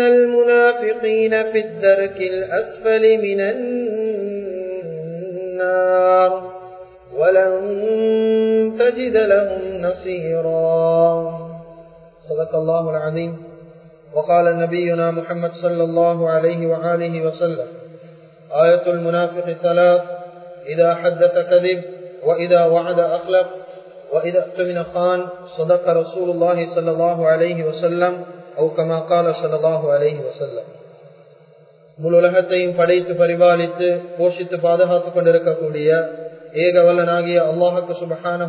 المنافقين في الدرك الأسفل من النار. ولن تجد لهم نصيرا. صدق الله العظيم. وقال نبينا محمد صلى الله عليه وآله وسلم آية المنافق ثلاث إذا حدث كذب وإذا وعد أخلف وإذا اؤتمن خان صدق رسول الله صلى الله عليه وسلم. முழு உலகத்தையும் படைத்து பரிபாலித்து போஷித்து பாதுகாத்துக் கொண்டிருக்கக்கூடிய ஏக வல்லனாகிய அல்லாஹுக்கு சுபஹான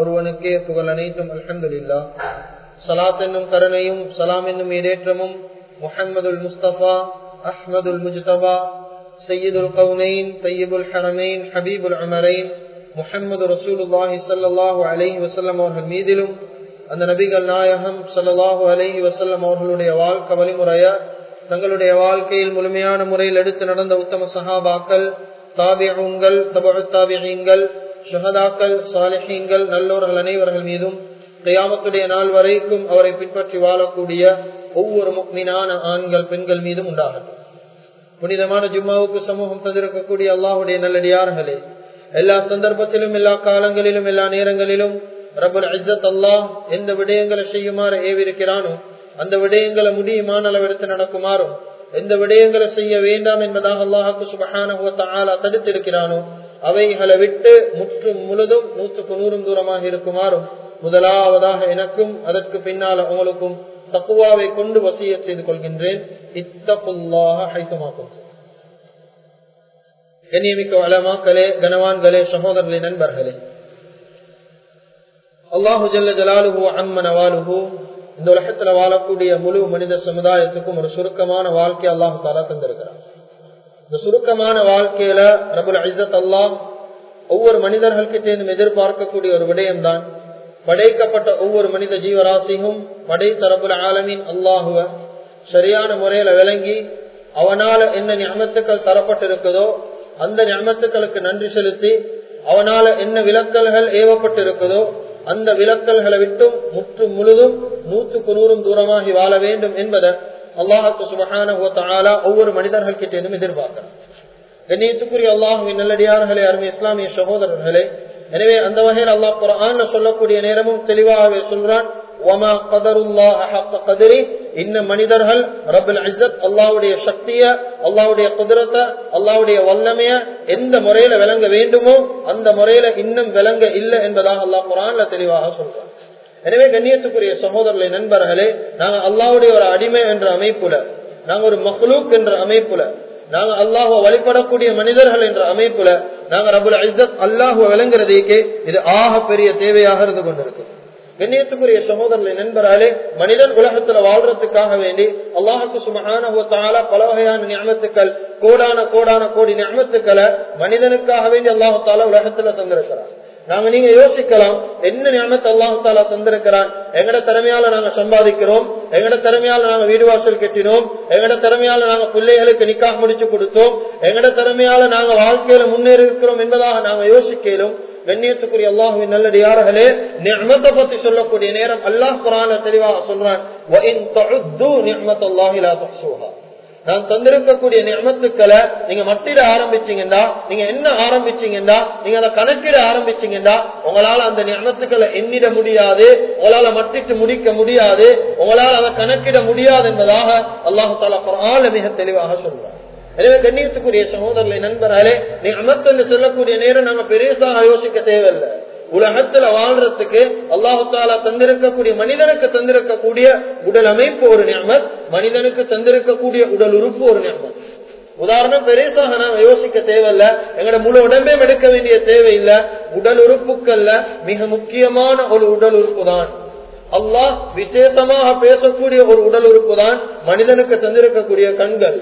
ஒருவனுக்கே புகழ் அனைத்தும் அலமதுல்லா சலாத் என்னும் கருணையும் சலாம் என்னும் ஏதேற்றமும் முஹம்மதுல் முஸ்தபா அஹ்மதுல் முஜ்தபா சையீதுல் கவுனைன் தையீபுல் ஹனமைன் ஹபீபுல் அமரைன் முஹம்மது ரசூலுல்லாஹி சல்லாஹூ வசல்லம் அவர்கள் மீதிலும் அந்த நபிகள் நாயகம் சல்லாஹு அலஹி வசல்லம் அவர்களுடைய வாழ்க்கை வழிமுறைய தங்களுடைய வாழ்க்கையில் முழுமையான முறையில் எடுத்து நடந்த உத்தம சஹாபாக்கள் தாபியங்கள் தபத்தாபியங்கள் ஷஹதாக்கள் சாலிஹீங்கள் நல்லோர்கள் அனைவர்கள் மீதும் கையாமத்துடைய நாள் வரைக்கும் அவரை பின்பற்றி வாழக்கூடிய ஒவ்வொரு முக்மினான ஆண்கள் பெண்கள் மீதும் உண்டாகட்டும். புனிதமான ஜும்மாவுக்கு சமூகம் தந்திருக்கக்கூடிய அல்லாஹுடைய நல்லடியார்களே எல்லா சந்தர்ப்பத்திலும் எல்லா காலங்களிலும் எல்லா நேரங்களிலும் ரபுல் இஜத் அல்லாஹ் எந்த விடயங்களை செய்யுமாறு ஏவிருக்கிறானோ அந்த விடயங்களை முடியுமான அளவெடுத்து நடக்குமாறும் எந்த விடயங்களை செய்ய வேண்டாம் என்பதாக அல்லாஹாக்கு சுபகான தடுத்திருக்கிறானோ அவைகளை விட்டு முற்றும் முழுதும் நூற்றுக்கு நூறும் தூரமாக இருக்குமாறும் முதலாவதாக எனக்கும் அதற்கு பின்னால் உங்களுக்கும் தக்குவாவை கொண்டு வசிய செய்து கொள்கின்றேன். இத்தகுல்லாக ஹைசமாக்கும் கண்ணியமிக்க வளமாக்களே கனவான்களே சகோதரர்களே நண்பர்களே அல்லாஹு ஜல்ல ஜலாலுஹு அம்மன் அவாலுஹு இந்த உலகத்துல வாழக்கூடிய முழு மனித சமுதாயத்துக்கும் ஒரு சுருக்கமான வாழ்க்கை அல்லாஹு தாரா தந்திருக்கிறார் இந்த சுருக்கமான வாழ்க்கையில ரபுல் ஐசத் அல்லாஹ் ஒவ்வொரு மனிதர்கள்கிட்ட எதிர்பார்க்கக்கூடிய ஒரு விடயம்தான். படைக்கப்பட்ட ஒவ்வொரு மனித ஜீவராசியும் படை தரப்புல ஆலமின் அல்லாஹுவ சரியான முறையில விளங்கி அவனால என்ன ஞாபத்துக்கள் தரப்பட்டிருக்குதோ அந்த ஞாபத்துக்களுக்கு நன்றி செலுத்தி அவனால என்ன விலக்கல்கள் ஏவப்பட்டிருக்குதோ அந்த விலக்கல்களை விட்டும் முற்றும் முழுதும் நூற்றுக்கு நூறும் தூரமாகி வாழ வேண்டும் என்பதை அல்லாஹாக்கு சுபகான ஒவ்வொரு மனிதர்கள் கிட்டேனும் எதிர்பார்க்கிறார் கண்ணியத்துக்குரிய அல்லாஹுவின் நல்லடியார்களே அருமை இஸ்லாமிய சகோதரர்களே எனவே அந்த வகையில் அல்லாஹ் குரான் சொல்லக்கூடிய நேரமும் தெளிவாகவே சொல்றான். இன்ன மனிதர்கள் ரபுல் இசத் அல்லாவுடைய சக்திய அல்லாவுடைய குதிரத்தை அல்லாவுடைய வல்லமைய எந்த முறையில விளங்க வேண்டுமோ அந்த முறையில இன்னும் விளங்க இல்லை என்பதாக அல்லாஹ் குரான்ல தெளிவாக சொல்றான். எனவே கண்ணியத்துக்குரிய சகோதரர்களை நண்பர்களே நாங்க அல்லாவுடைய ஒரு அடிமை என்ற அமைப்புல நாங்க ஒரு மஹ்லூக் என்ற அமைப்புல நாங்க அல்லாஹுவ வழிபடக்கூடிய மனிதர்கள் என்ற அமைப்புல நாங்க ரபுல் இசத் அல்லாஹுவ விளங்குறதுக்கே இது ஆக பெரிய தேவையாக இருந்து கொண்டிருக்கு. கண்ணியத்துக்குரிய சகோதரர்களை நண்பராலே மனிதன் உலகத்துல வாழ்றதுக்காக வேண்டி அல்லாஹுக்கு சுமகான பல வகையான ஞாபகத்துக்கள் கோடான கோடான கோடி ஞாபகத்துக்களை மனிதனுக்காக வேண்டி அல்லாஹு தாலா உலகத்துல தந்திருக்கிறார். நாங்க நீங்க யோசிக்கலாம் என்ன ஞாபகத்தை அல்லாஹு தாலா தந்திருக்கிறான்? எங்கட திறமையால நாங்க சம்பாதிக்கிறோம் எங்கட திறமையால நாங்க வீடு வாசல் கட்டினோம் எங்கட திறமையால நாங்க பிள்ளைகளுக்கு நிக்காக முடிச்சு கொடுத்தோம் எங்கட திறமையால நாங்க வாழ்க்கையில முன்னேறி இருக்கிறோம் என்பதாக நாங்க யோசிக்கலும் கண்ணியத்துக்குரிய அல்லாஹுவின் நல்லடியார்களே நிர்மத்தை பத்தி சொல்லக்கூடிய நேரம் அல்லாஹ் குரான தெளிவாக சொல்றான். நான் தந்திருக்கக்கூடிய நியமத்துக்களை நீங்க மட்டிட ஆரம்பிச்சீங்கன்னா நீங்க என்ன ஆரம்பிச்சீங்கன்னா நீங்க அதை கணக்கிட ஆரம்பிச்சீங்கன்னா உங்களால அந்த நியமத்துக்களை எண்ணிட முடியாது உங்களால மட்டிட்டு முடிக்க முடியாது உங்களால் அதை கணக்கிட முடியாது என்பதாக அல்லாஹு தாலா குரான மிக தெளிவாக சொல்றான். எனவே கண்ணியத்துக்குரிய சகோதரர்களை நண்பராலே நீ அமர்த்தன்னு சொல்லக்கூடிய நேரம் நாங்க பெருசாக யோசிக்க தேவையில்லை. உலகத்துல வாழ்றதுக்கு அல்லாஹு தாலா தந்திருக்கக்கூடிய மனிதனுக்கு தந்திருக்கக்கூடிய உடல் அமைப்பு ஒரு நியமத் மனிதனுக்கு தந்திருக்கக்கூடிய உடல் உறுப்பு ஒரு நியமத். உதாரணம் பெருசாக நாம யோசிக்க தேவையில்ல. எங்களோட முழு உடம்பே எடுக்க வேண்டிய தேவையில்லை. உடல் உறுப்புக்கள்ல மிக முக்கியமான ஒரு உடல் உறுப்பு தான். அல்லாஹ் விசேஷமாக பேசக்கூடிய ஒரு உடல் உறுப்பு தான் மனிதனுக்கு தந்திருக்கக்கூடிய கண்கள்.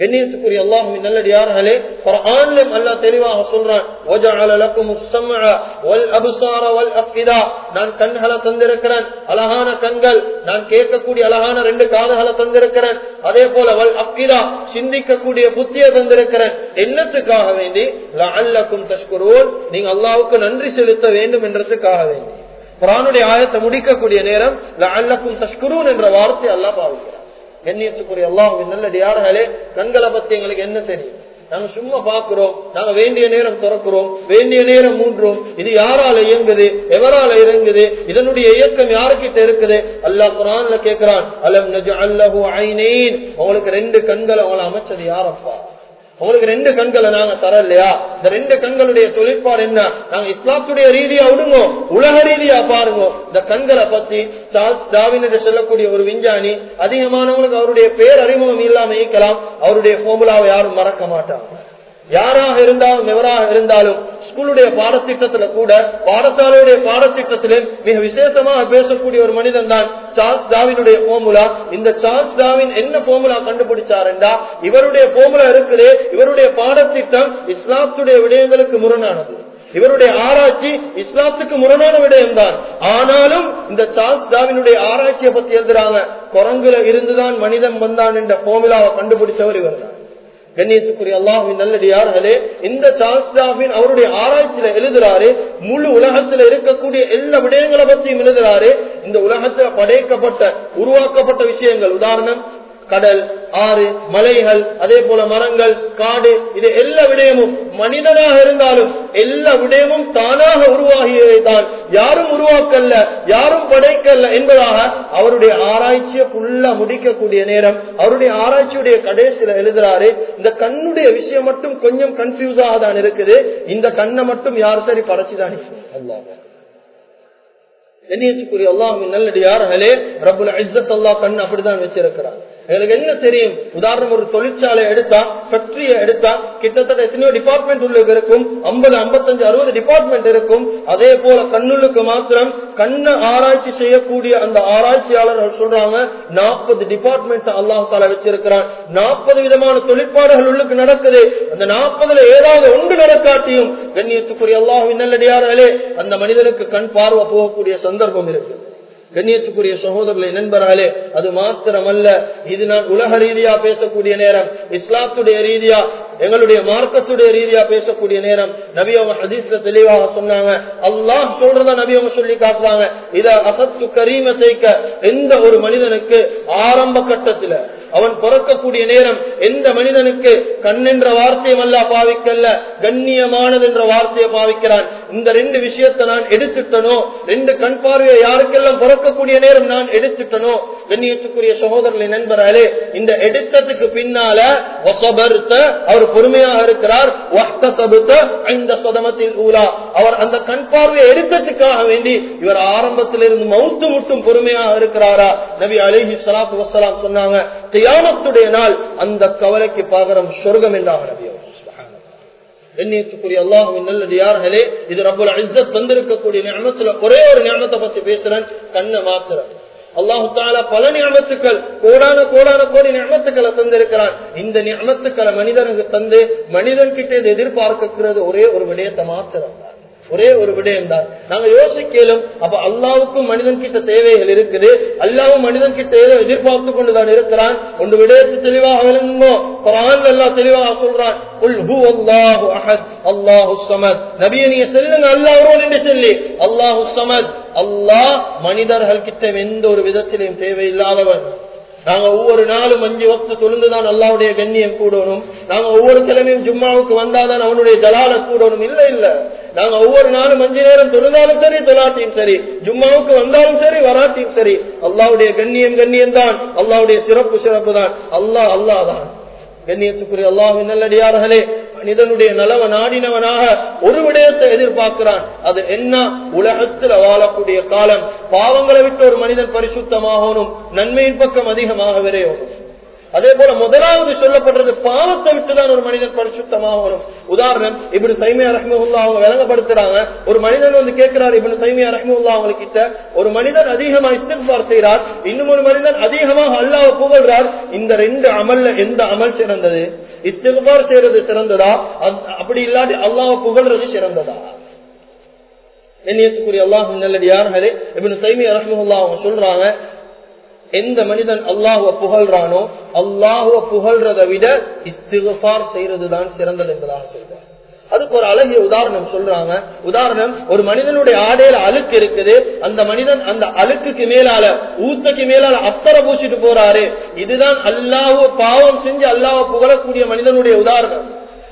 கண்ணியத்துக்குரிய அல்லாஹுவின் நல்லடியார்களே குர்ஆனிலும் அல்லாஹ் தெளிவாக சொல்றான் நான் கண்களை தந்திருக்கிறேன் அழகான கண்கள். நான் கேட்கக்கூடிய அழகான ரெண்டு காதுகளை தந்திருக்கிறேன். அதே போல வல் அப்பிதா சிந்திக்கக்கூடிய புத்தியை தந்திருக்கிறேன். என்னத்துக்காக வேண்டி? அல்லக்கும் தஷ்குரூன். நீங்க அல்லாவுக்கு நன்றி செலுத்த வேண்டும் என்றதுக்காக வேண்டி. குரானுடைய ஆயத்தை முடிக்கக்கூடிய நேரம் அல்லக்கும் தஷ்குருவன் என்ற வார்த்தை அல்லாஹ் பாவிக்கிறார் கண்ணியத்துக்குரிய அல்லாஹுவின் நல்லடியார்களே கண்களை பத்தி எங்களுக்கு என்ன தெரியும்? நாங்க சும்மா பாக்குறோம் நாங்க வேண்டிய நேரம் திறக்கிறோம் வேண்டிய நேரம் மூன்றோம் இது யாரால இயங்குது எவரால இறங்குது இதனுடைய இயக்கம் யாருக்கிட்ட இருக்குது? அல்லாஹ் குரான்ல கேட்கிறான் அலம் நஜ அல்லஹு ஐனேன். உங்களுக்கு ரெண்டு கண்களை அவங்களை அமைச்சது யாரப்பா? உங்களுக்கு ரெண்டு கண்களை நாங்க தரலையா? இந்த ரெண்டு கண்களுடைய தொழிற்பாடு என்ன? நாங்க இஸ்லாத்துடைய ரீதியா விடுங்க. உலக ரீதியா பாருங்க. இந்த கண்களை பத்தி டாவின் என்று சொல்லக்கூடிய ஒரு விஞ்ஞானி அதிகமானவங்களுக்கு அவருடைய பேர் அறிமுகம் இல்லாம ஈக்கலாம் அவருடைய போமுலாவை யாரும் மறக்க மாட்டாங்க. யாராக இருந்தாலும் எவராக இருந்தாலும் ஸ்கூலுடைய பாடத்திட்டத்துல கூட பாடசாலையுடைய பாடத்திட்டத்திலே மிக விசேஷமாக பேசக்கூடிய ஒரு மனிதன் தான் சார்ஸ் டாவினுடைய போமுலா இந்த சார்ஸ் டாவின் என்ன போமுலா கண்டுபிடிச்சாருண்டா? இவருடைய போமுலா இருக்குதே. இவருடைய பாடத்திட்டம் இஸ்லாத்துடைய விடயங்களுக்கு முரணானது. இவருடைய ஆராய்ச்சி இஸ்லாத்துக்கு முரணான விடயம் தான் ஆனாலும் இந்த சார்ஸ் டாவினுடைய ஆராய்ச்சியை பத்தி எழுதுறாங்க. குரங்குல இருந்துதான் மனிதன் வந்தான் என்ற போமுலாவை கண்டுபிடிச்சவர் இவர் தான் கண்ணியத்துக்குரிய அல்லாஹின் நல்லடியார்களே இந்த சாஸ்தாவின் அவருடைய ஆராய்ச்சியில எழுதுறாரு முழு உலகத்துல இருக்கக்கூடிய எல்லா விடயங்களை பற்றியும் எழுதுறாரு இந்த உலகத்துல படைக்கப்பட்ட உருவாக்கப்பட்ட விஷயங்கள். உதாரணம் கடல் ஆறு மலைகள் அதே போல மரங்கள் காடு இது எல்லா விடயமும் மனிதனாக இருந்தாலும் எல்லா விடயமும் தானாக உருவாகியதுதான் யாரும் உருவாக்கல்ல யாரும் படைக்கல்ல என்பதாக அவருடைய ஆராய்ச்சியை புல்லா முடிக்கக்கூடிய நேரம் அவருடைய ஆராய்ச்சியுடைய கடைசியில எழுதுறாரு. இந்த கண்ணுடைய விஷயம் மட்டும் கொஞ்சம் கன்ஃபியூஸாக தான் இருக்குது. இந்த கண்ணை மட்டும் யார் சரி படைச்சுதான்? அல்லாஹ். கண்ணியத்துக்குரிய அல்லாஹின் நல்லடியார்களே ரபுல் இஸ்ஸத் அல்லாஹ் கண் அப்படிதான் வச்சிருக்கிறார் எங்களுக்கு என்ன தெரியும்? உதாரணம் ஒரு தொழிற்சாலை எடுத்தா ஃபேக்டரியை எடுத்தா கிட்டத்தட்ட எத்தனையோ டிபார்ட்மெண்ட் உள்ளுக்கு இருக்கும். ஐம்பது ஐம்பத்தஞ்சு அறுபது டிபார்ட்மெண்ட் இருக்கும். அதே போல கண்ணுள்ளுக்கு மாத்திரம் கண்ண ஆராய்ச்சி செய்யக்கூடிய அந்த ஆராய்ச்சியாளர்கள் சொல்றாங்க நாற்பது டிபார்ட்மெண்ட் அல்லாஹ் தால வச்சிருக்கிறான். நாற்பது விதமான தொழிற்பாடுகள் உள்ளுக்கு நடக்குது. அந்த நாற்பதுல ஏதாவது ஒன்று நடக்காட்டியும் கண்ணியத்துக்குரிய அல்லாஹ் நல்லடியார்களே அந்த மனிதனுக்கு கண் பார்வை போகக்கூடிய சந்தர்ப்பம் இருக்கு. கண்ணியத்துக்குரிய சகோதரர்களை நண்பர்களே அது மாத்திரமல்ல. இது நான் உலக ரீதியா பேசக்கூடிய நேரம் இஸ்லாத்துடைய ரீதியா எங்களுடைய மார்க்கத்துடைய ரீதியா பேசக்கூடிய நேரம். நபி அவங்க ஹதீஸ்ல தெளிவாக சொன்னாங்க அல்லாஹ் சொல்றத நபி அவங்க சொல்லி காட்டுறாங்க இத அசத்து கரீம சேர்க்க எந்த ஒரு மனிதனுக்கு ஆரம்ப கட்டத்துல அவன் பிறக்கக்கூடிய நேரம் எந்த மனிதனுக்கு கண் என்ற வார்த்தையும் அல்ல பாவிக்கல்ல கண்ணியமானது என்ற வார்த்தையை பாவிக்கிறான். இந்த ரெண்டு விஷயத்தை நான் எடுத்துட்டனோ ரெண்டு கண் பார்வையை யாருக்கெல்லாம் பிறக்கக்கூடிய நேரம் நான் எடுத்துட்டனோ கண்ணியத்துக்குரிய சகோதரர்களை நண்பராலே இந்த எடுத்ததுக்கு பின்னால அவர் பொறுமையாக இருக்கிறார். இந்த சதமத்தில் ஊலா. அவர் அந்த கண் பார்வையை எடுத்ததுக்காக வேண்டி இவர் ஆரம்பத்திலிருந்து மவுத்து முட்டும் பொறுமையாக இருக்கிறாரா? நபி அலிஹி சலாத்து வசலாம் சொன்னாங்க தியானத்துடைய நாள் அந்த கவலைக்கு பாகரம் சொர்க்கம் என்றாக நபி எண்ணியத்துக்குரிய அல்லாஹுவின் நல்லடியார்களே இது தந்திருக்கக்கூடிய ஒரே ஒரு ஞானத்தை பத்தி பேசுறேன் கண்ணை மாத்திரம் அல்லாஹு தாலா பல நியமத்துக்கள் கோடான கோடான கோடி நியமத்துக்களை தந்திருக்கிறான். இந்த ஞாபத்துக்களை மனிதனுக்கு தந்து மனிதன் கிட்ட எதிர்பார்க்கிறது ஒரே ஒரு விடயத்தை மாத்திரம். தான் ஒரே ஒரு விடயம் தான் நாங்க யோசிக்கலும் அப்ப அல்லாவுக்கும் மனிதன் கிட்ட தேவைகள் இருக்குது. அல்லாவும் மனிதன் கிட்ட ஏதோ எதிர்பார்த்து கொண்டுதான் இருக்கிறான்? ஒன்று விடயத்து தெளிவாக விளங்குமோ? குரான் எல்லாம் தெளிவாக சொல்றான். அல்லாஹு சமத். நபிய நீங்க செல்லுங்க அல்லா ஒருவன் என்று சொல்லி. அல்லாஹு சமத். அல்லாஹ் மனிதர்கள் கிட்ட எந்த ஒரு விதத்திலையும் தேவையில்லாதவன். நாங்க ஒவ்வொரு நாளும் அஞ்சு வக்து தொழுந்துதான் அல்லாவுடைய கண்ணியம் கூடணும். நாங்க ஒவ்வொரு கிழமையும் ஜும்மாவுக்கு வந்தாதான் அவனுடைய ஜலால கூடணும். இல்ல இல்ல. நாங்க ஒவ்வொரு நாளும் அஞ்சு நேரம் தொழுதாலும் சரி தொழாட்டியும் சரி ஜும்மாவுக்கு வந்தாலும் சரி வராட்டியும் சரி அல்லாவுடைய கண்ணியம் கண்ணியம் தான் அல்லாவுடைய சிறப்பு சிறப்பு தான் அல்லாஹ் அல்லாஹ் தான் கண்ணியத்துக்குரிய அல்லாஹின் நல்லடியார்களே மனிதனுடைய நலவ நாடினவனாக ஒரு விடயத்தை எதிர்பார்க்கிறான். அது என்ன? உலகத்தில் வாழக்கூடிய காலம். பாவங்களை விட்டு ஒரு மனிதன் பரிசுத்தமாகணும் நன்மையின் பக்கம் அதிகமாக விரையணும் அதே போல முதலாவது சொல்லப்படுறது பாவத்தை விட்டுதான் ஒரு மனிதன் பரிசுத்தமாக வரும். உதாரணம் இப்படி சைமியா ரஹ்மவுல்லா அவங்க விளங்கப்படுத்துறாங்க ஒரு மனிதன் வந்து கேட்கிறார் இப்படி சைமியா ரஹ்மவுல்லா அவங்க கிட்ட ஒரு மனிதன் அதிகமா இஸ்திஃபார் செய்கிறார் இன்னும் ஒரு மனிதன் அதிகமாக அல்லாஹ் புகழ்றார் இந்த ரெண்டு அமல்ல எந்த அமல் சிறந்தது? இஸ்திஃபார் செய்யறது சிறந்ததா? அப்படி இல்லாட்டி அல்லாஹ் புகழ்றது சிறந்ததா? எண்ணியத்துக்குரிய அல்லாஹ் நல்லடியார்களே இப்படி சைமியா ரஹ்மவுல்லா அவங்க சொல்றாங்க எந்த மனிதன் அல்லாஹுவ புகழ்றானோ அல்லாஹுவ புகழ்றதை விட இஸ்திகார் செய்யறதுதான் சிறந்தது என்பதாக சொல்றாங்க அதுக்கு ஒரு அழகிய உதாரணம் சொல்றாங்க. உதாரணம் ஒரு மனிதனுடைய ஆடையில அழுக்கு இருக்குது. அந்த மனிதன் அந்த அழுக்குக்கு மேலால ஊத்தக்கு மேலால அத்தரை பூசிட்டு போறாரு. இதுதான் அல்லாஹுவ பாவம் செஞ்சு அல்லாஹ புகழக்கூடிய மனிதனுடைய உதாரணம்.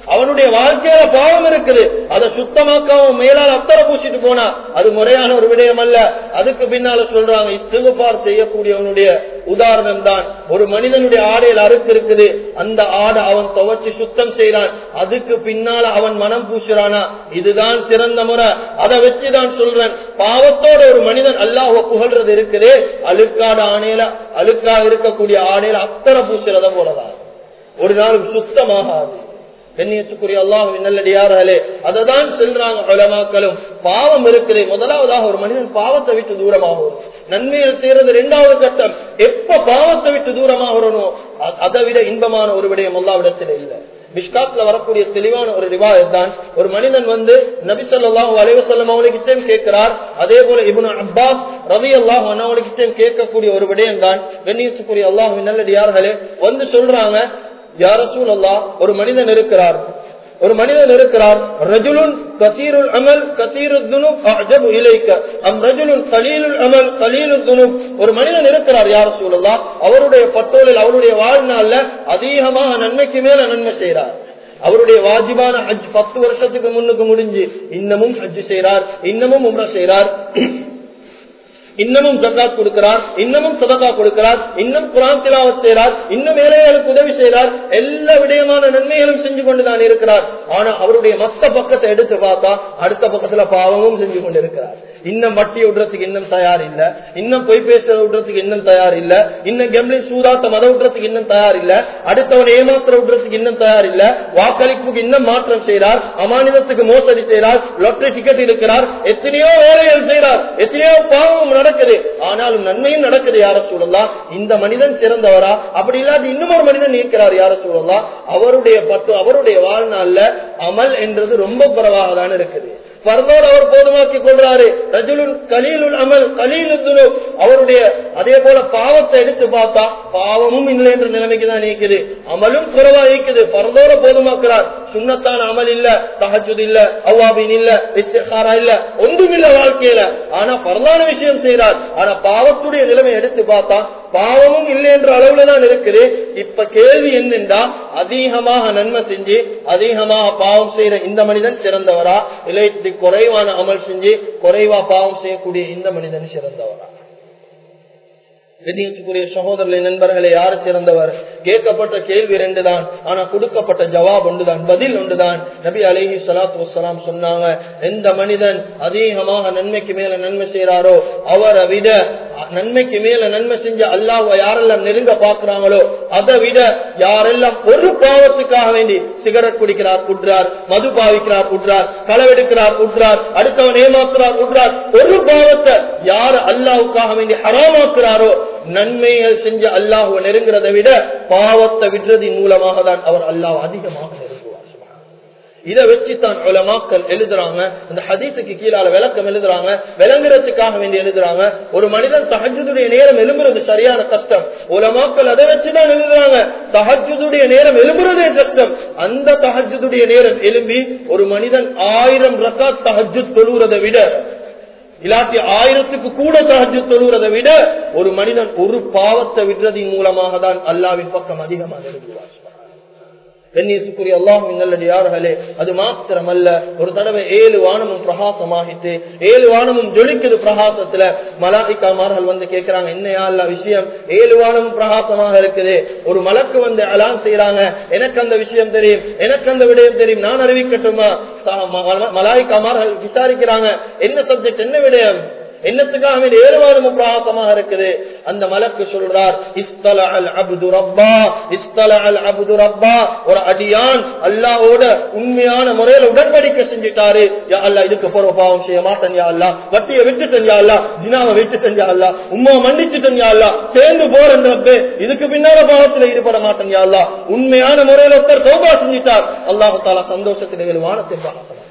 அவனுடைய வாழ்க்கையில பாவம் இருக்குது. அதை சுத்தமாக்காம மேலால் அத்தரை பூசிட்டு போனா அது முறையான ஒரு விடயம் அல்ல. அதுக்கு பின்னால சொல்றாங்க இத்திருப்பார் செய்யக்கூடியவனுடைய உதாரணம் தான். ஒரு மனிதனுடைய ஆடையில் அறுக்கு இருக்குது. அந்த ஆடை அவன் துவச்சி சுத்தம் செய்யறான் அதுக்கு பின்னால அவன் மனம் பூசுறானா? இதுதான் சிறந்த முறை. அதை வச்சுதான் சொல்றேன். பாவத்தோட ஒரு மனிதன் அல்லாஹ் புகழ்றது இருக்குது. அழுக்காடு ஆணையில அழுக்காக இருக்கக்கூடிய ஆடையில அத்தரை பூசுறத போலதான். ஒரு நாள் சுத்தமாகாது. கண்ணியத்துக்குரிய அல்லாஹுவின் நல்லடியார்களே அதை தான் செல்றாங்க பாவம் இருக்குது முதலாவதாக ஒரு மனிதன் பாவத்தை விட்டு தூரமாகும் நன்மையில் செய்யறது இரண்டாவது கட்டம். எப்ப பாவத்தை விட்டு தூரமாகணும் அதை விட இன்பமான ஒரு விடயம் அல்லாவிடத்தில் இல்லை. மிஷ்காப்ல வரக்கூடிய தெளிவான ஒரு ரிவாயத் தான் ஒரு மனிதன் வந்து நபி சொல்லாஹு அலைவசல்லம் அவனுக்கிட்டையும் கேட்கிறார். அதே போல இபுன் அப்பாஸ் ரவி அல்லாஹ் அவனுக்கிட்டையும் கேட்கக்கூடிய ஒரு விடயம் தான் வெண்ணியத்துக்குரிய அல்லாஹு நல்லடியார்களே. வந்து சொல்றாங்க யாரசூல் அல்லா ஒரு மனிதன் இருக்கிறார். ஒரு மனிதன் இருக்கிறார். ரஜுலுன் கசீருல் அமல் கசீரு துனுப் அஜபு இலைக்க. அம் ரஜுலுன் கலீலுல் அமல் கலீலு துனுப். ஒரு மனிதன் இருக்கிறார் யார் சூழல்லா அவருடைய பட்டோலில் அவருடைய வாழ்நாள்ல அதிகமாக நன்மைக்கு மேல நன்மை செய்கிறார். அவருடைய வாஜிபான ஹஜ் பத்து வருஷத்துக்கு முன்னுக்கு முடிஞ்சு இன்னமும் ஹஜ் செய்கிறார் இன்னமும் உம்ர செய்கிறார். இன்னமும் ஜக்காத் கொடுக்கிறார் இன்னமும் சதகா கொடுக்கிறார் இன்னும் குரான் திலாவத் செய்கிறார் இன்னும் ஏழைகளுக்கு உதவி செய்கிறார் எல்லா விடயமான நன்மைகளும் செஞ்சு கொண்டுதான் இருக்கிறார். ஆனா அவருடைய மத்த பக்கத்தை எடுத்து பார்த்தா அடுத்த பக்கத்துல பாவமும் செஞ்சு கொண்டிருக்கிறார் இன்னும் வட்டி விடுறதுக்கு இன்னும் தயார் இல்ல. இன்னும் பொய் பேசுற விடுறதுக்கு இன்னும் தயார் இல்ல. இன்னும் கெம்லின் சூதாத்த மத விடுறதுக்கு இன்னும் தயார் இல்ல. அடுத்தவன் ஏமாத்திர விடுறதுக்கு இன்னும் தயார் இல்ல. வாக்களிப்புக்கு இன்னும் மாற்றம் செய்கிறார் அமானிதத்துக்கு மோசடி செய்கிறார் லொட்டரி டிக்கெட் இருக்கிறார் எத்தனையோ வேலைகள் செய்கிறார் எத்தனையோ பாவம் நடக்குது. ஆனாலும் நன்மையும் நடக்குது யார சொல்லலாம் இந்த மனிதன் சிறந்தவரா? அப்படி இல்லாத இன்னும் ஒரு மனிதன் இருக்கிறார் யார சொல்லலாம் அவருடைய பத்து அவருடைய வாழ்நாள்ல அமல் என்றது ரொம்ப குறைவாக தான் இருக்குது. பரதோடு அவர் போதுமாக்கி கொள்றாரு. ரஜுலுன் கலீலுல் அமல் கலீலு அவருடைய அதே போல பாவத்தை எடுத்து பார்த்தா பாவமும் இல்லை என்ற நிலைமைக்கு தான் நீக்குது. அமலும் குறைவா நீக்குது. பரதோர போதுமாக்குறார். சுண்ணத்தான அமல் இல்ல தஹஜுத் இல்ல அவ்வாபின் இல்ல வித்தியாரா இல்ல ஒன்றும் இல்ல வாழ்க்கையில. ஆனா பரதான விஷயம் செய்யறார் ஆனா பாவத்துடைய நிலைமை எடுத்து பார்த்தா பாவமும் இல்லை என்ற அளவுல தான் இருக்குது. இப்ப கேள்வி என்னென்றா அதிகமாக நன்மை செஞ்சு அதிகமாக பாவம் செய்யற இந்த மனிதன் சிறந்தவரா? இல்லை குறைவான அமல் செஞ்சு குறைவா பாவம் செய்யக்கூடிய இந்த மனிதன் சிறந்தவரா? கண்ணியத்துக்குரிய சகோதரர்களை நண்பர்களை யார் சிறந்தவர்? கேட்கப்பட்ட கேள்வி ரெண்டு தான் ஆனா கொடுக்கப்பட்ட ஜவாப் ஒன்றுதான் பதில் ஒன்றுதான். நபி அலிஹி சலாத்து வசலாம் சொன்னாங்க எந்த மனிதன் அதிகமாக நன்மைக்கு மேல நன்மை செய்யறாரோ அவரை விட நன்மைக்கு மேல நன்மை செஞ்ச அல்லாஹ் யாரெல்லாம் நெருங்க பாக்குறாங்களோ அதை விட யாரெல்லாம் ஒரு பாவத்துக்காக வேண்டி சிகரெட் குடிக்கிறார் குட்றார் மது பாவிக்கிறார் குட்றார் களவெடுக்கிறார் குட்றார் அடுத்தவன் ஏமாத்துறார் குட்றார் ஒரு பாவத்தை யார் அல்லாவுக்காக வேண்டி ஹராமாக்குறாரோ நன்மைகள் செஞ்ச அல்லாஹுவ நெருங்குறதை விட பாவத்தை விடுறதின் மூலமாக தான் அவர் அல்லாஹ் அதிகமாக நெருங்குவார் இதை வச்சுதான் உலமாக்கள் எழுதுறாங்க. இந்த ஹதீத்துக்கு கீழால விளக்கம் எழுதுறாங்க. விளங்குறதுக்காக வேண்டி எழுதுறாங்க. ஒரு மனிதன் சஹஜுடைய நேரம் எழும்புறது சரியான கஷ்டம். உலமாக்கள் அதை வச்சுதான் எழுதுறாங்க. சஹஜுடைய நேரம் எழும்புறதே கஷ்டம். அந்த தஹஜுடைய நேரம் எழும்பி ஒரு மனிதன் ஆயிரம் ரக்காத் தஹஜு தொழுறதை விட இல்லாட்டி ஆயிரத்துக்கு கூட தகஜு தொழுகிறதை விட ஒரு மனிதன் ஒரு பாவத்தை விடுறதின் மூலமாக தான் அல்லாவின் பக்கம் அதிகமாக எழுதுவார் கண்ணியத்துக்குரிய அல்லாஹும் நல்லடியார்களே அது மாத்திரமல்ல ஒரு தடவை ஏழு வானமும் பிரகாசமாகிட்டு ஏழு வானமும் ஜொலிக்குது பிரகாசத்துல. மலாய்க்காமார்கள் வந்து கேட்கிறாங்க என்னையா இல்ல விஷயம்? ஏழு வானமும் பிரகாசமாக இருக்குது. ஒரு மலக்கு வந்து அலான் செய்யறாங்க எனக்கு அந்த விஷயம் தெரியும் எனக்கு அந்த விடயம் தெரியும் நான் அறிவிக்கட்டுமா? மலாய்க்காமார்கள் விசாரிக்கிறாங்க என்ன சப்ஜெக்ட் என்ன விடயம்? என்னத்துக்காக ஏழு வாரமும் இருக்குது? அந்த மலக்கு சொல்றார் இஸ்தல அல் அப்து ரப்பா இஸ்தல அல் அப்து ரப்பா. ஒரு அடியான் அல்லாவோட உண்மையான முறையில உடன்படிக்கை செஞ்சுட்டாரு. யா அல்லா இதுக்கு போற பாவம் செய்ய மாட்டேன் யா அல்லா வட்டியை விட்டுட்டேன் யா அல்லா ஜினாவை விட்டுட்டேன் யா அல்லா உம்மா மன்னிச்சுட்டேன் யா அல்லா சேர்ந்து போறேன் இதுக்கு பின்னால பாவத்துல ஈடுபட மாட்டேன் யா அல்லா உண்மையான முறையில ஒருத்தர் சௌபா செஞ்சிட்டார். அல்லாஹு தாலா சந்தோஷத்தில் வானத்தை பார்க்கலாம்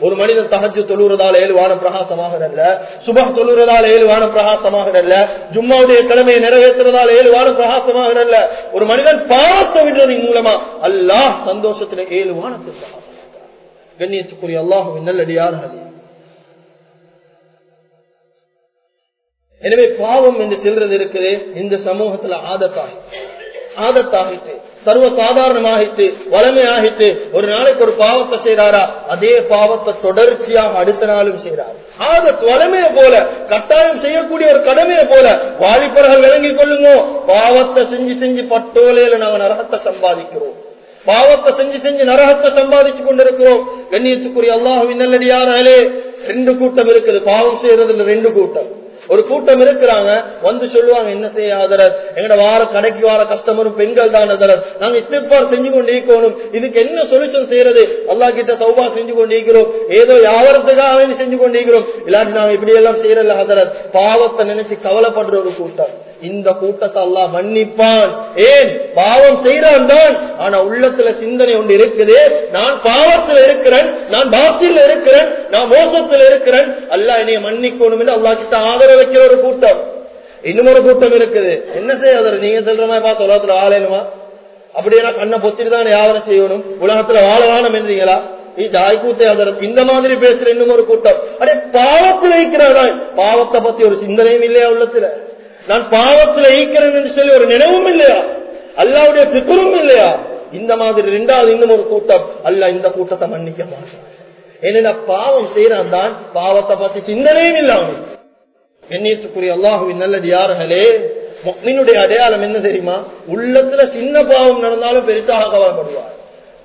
ஒரு மனிதன் தகஜு தொழுறதால் ஏழு வானம் பிரகாசமாகிறல்ல சுபம் தொழுறதால் ஏழு வானம் பிரகாசமாகிறல்ல ஜும்மாவுடைய கடமையை நிறைவேற்றுறதால் ஏழு வானம் பிரகாசமாகிறல்ல ஒரு மனிதன் பாவத்தை விடுறதன் மூலமா அல்லாஹ் சந்தோஷத்துல ஏழு வானத்தை கண்ணியத்துக்குரிய அல்லாஹும் நல்லடியார்கள் எனவே பாவம் என்று செல்றது இருக்குது இந்த சமூகத்துல ஆதத்தாகி ஆதத்தாகிட்டு சர்வ சாதாரணமாகிட்டு வளமையாகிட்டு ஒரு நாளைக்கு ஒரு பாவத்தை செய்யறாரா அதே பாவத்தை தொடர்ச்சியாக அடுத்த நாளும் செய்யறாரு ஆதத் வளமையை போல கட்டாயம் செய்யக்கூடிய ஒரு கடமையை போல வாலிபர்கள் விளங்கிக் கொள்ளுங்க. பாவத்தை செஞ்சு செஞ்சு பட்டோலையில நாங்கள் நரகத்தை சம்பாதிக்கிறோம். பாவத்தை செஞ்சு செஞ்சு நரகத்தை சம்பாதிச்சு கொண்டிருக்கிறோம். கண்ணியத்துக்குரிய அல்லாஹுவின் நல்லடியானாலே ரெண்டு கூட்டம் இருக்குது. பாவம் செய்யறதுல ரெண்டு கூட்டம். ஒரு கூட்டம் இருக்கிறாங்க வந்து சொல்லுவாங்க என்ன செய்ய ஆதரர்? எங்கட வார கடைக்கு வார கஸ்டமரும் பெண்கள் தான் ஆதரர். நாங்க இத்திப்பார் செஞ்சு கொண்டு இருக்கணும் இதுக்கு என்ன சொல்யூஷன் செய்யறது? அல்லா கிட்ட சௌபா செஞ்சு கொண்டு இருக்கிறோம் ஏதோ யாவரத்துக்காக செஞ்சு கொண்டு இருக்கிறோம் இல்லாட்டி நாங்க இப்படி எல்லாம் செய்யறல ஆதரர். பாவத்தை நினைச்சு கவலைப்படுற ஒரு கூட்டம். இந்த கூட்டத்தை அல்லா மன்னிப்பான். ஏன்? பாவம் செய்யறான் தான். ஆனா உள்ளத்துல சிந்தனை ஒன்று இருக்குது. நான் பாவத்தில் இருக்கிறேன் நான் பாத்தியில் இருக்கிறேன் நான் மோசத்தில் இருக்கிறேன். அல்லா என்னைய மன்னிக்கணும் என்று அல்லா கிட்ட ஆதரவு வைக்கிற ஒரு கூட்டம். இன்னும் ஒரு கூட்டம் இருக்குது. என்ன செய்ய நீங்க சொல்ற மாதிரி பார்த்து உலகத்துல ஆளையணுமா அப்படியே கண்ணை பொத்திட்டு தான் யாவரம் செய்யணும். உலகத்துல வாழ என்றீங்களா இந்த மாதிரி பேசுற இன்னும் ஒரு கூட்டம். அடே பாவத்தில் இருக்கிறான் பாவத்தை பத்தி ஒரு சிந்தனையும் இல்லையா உள்ளத்துல? நான் பாவத்தில் ஈக்கிறேன் என்று சொல்லி ஒரு நினைவும் இல்லையா? அல்லாவுடைய பித்தரும் இல்லையா? இந்த மாதிரி ரெண்டாவது இன்னும் ஒரு கூட்டம். அல்ல இந்த கூட்டத்தை மன்னிக்க மாட்டான். ஏன்னா பாவம் செய்யறான் தான் பாவத்தை பத்தி சிந்தனையும் இல்லாமல். அவனுக்கு எண்ணியத்துக்குரிய அல்லாஹுவின் நல்லது யார்களே மீனுடைய அடையாளம் என்ன தெரியுமா? உள்ளத்துல சின்ன பாவம் நடந்தாலும் பெருசாக கவலைப்படுவார்.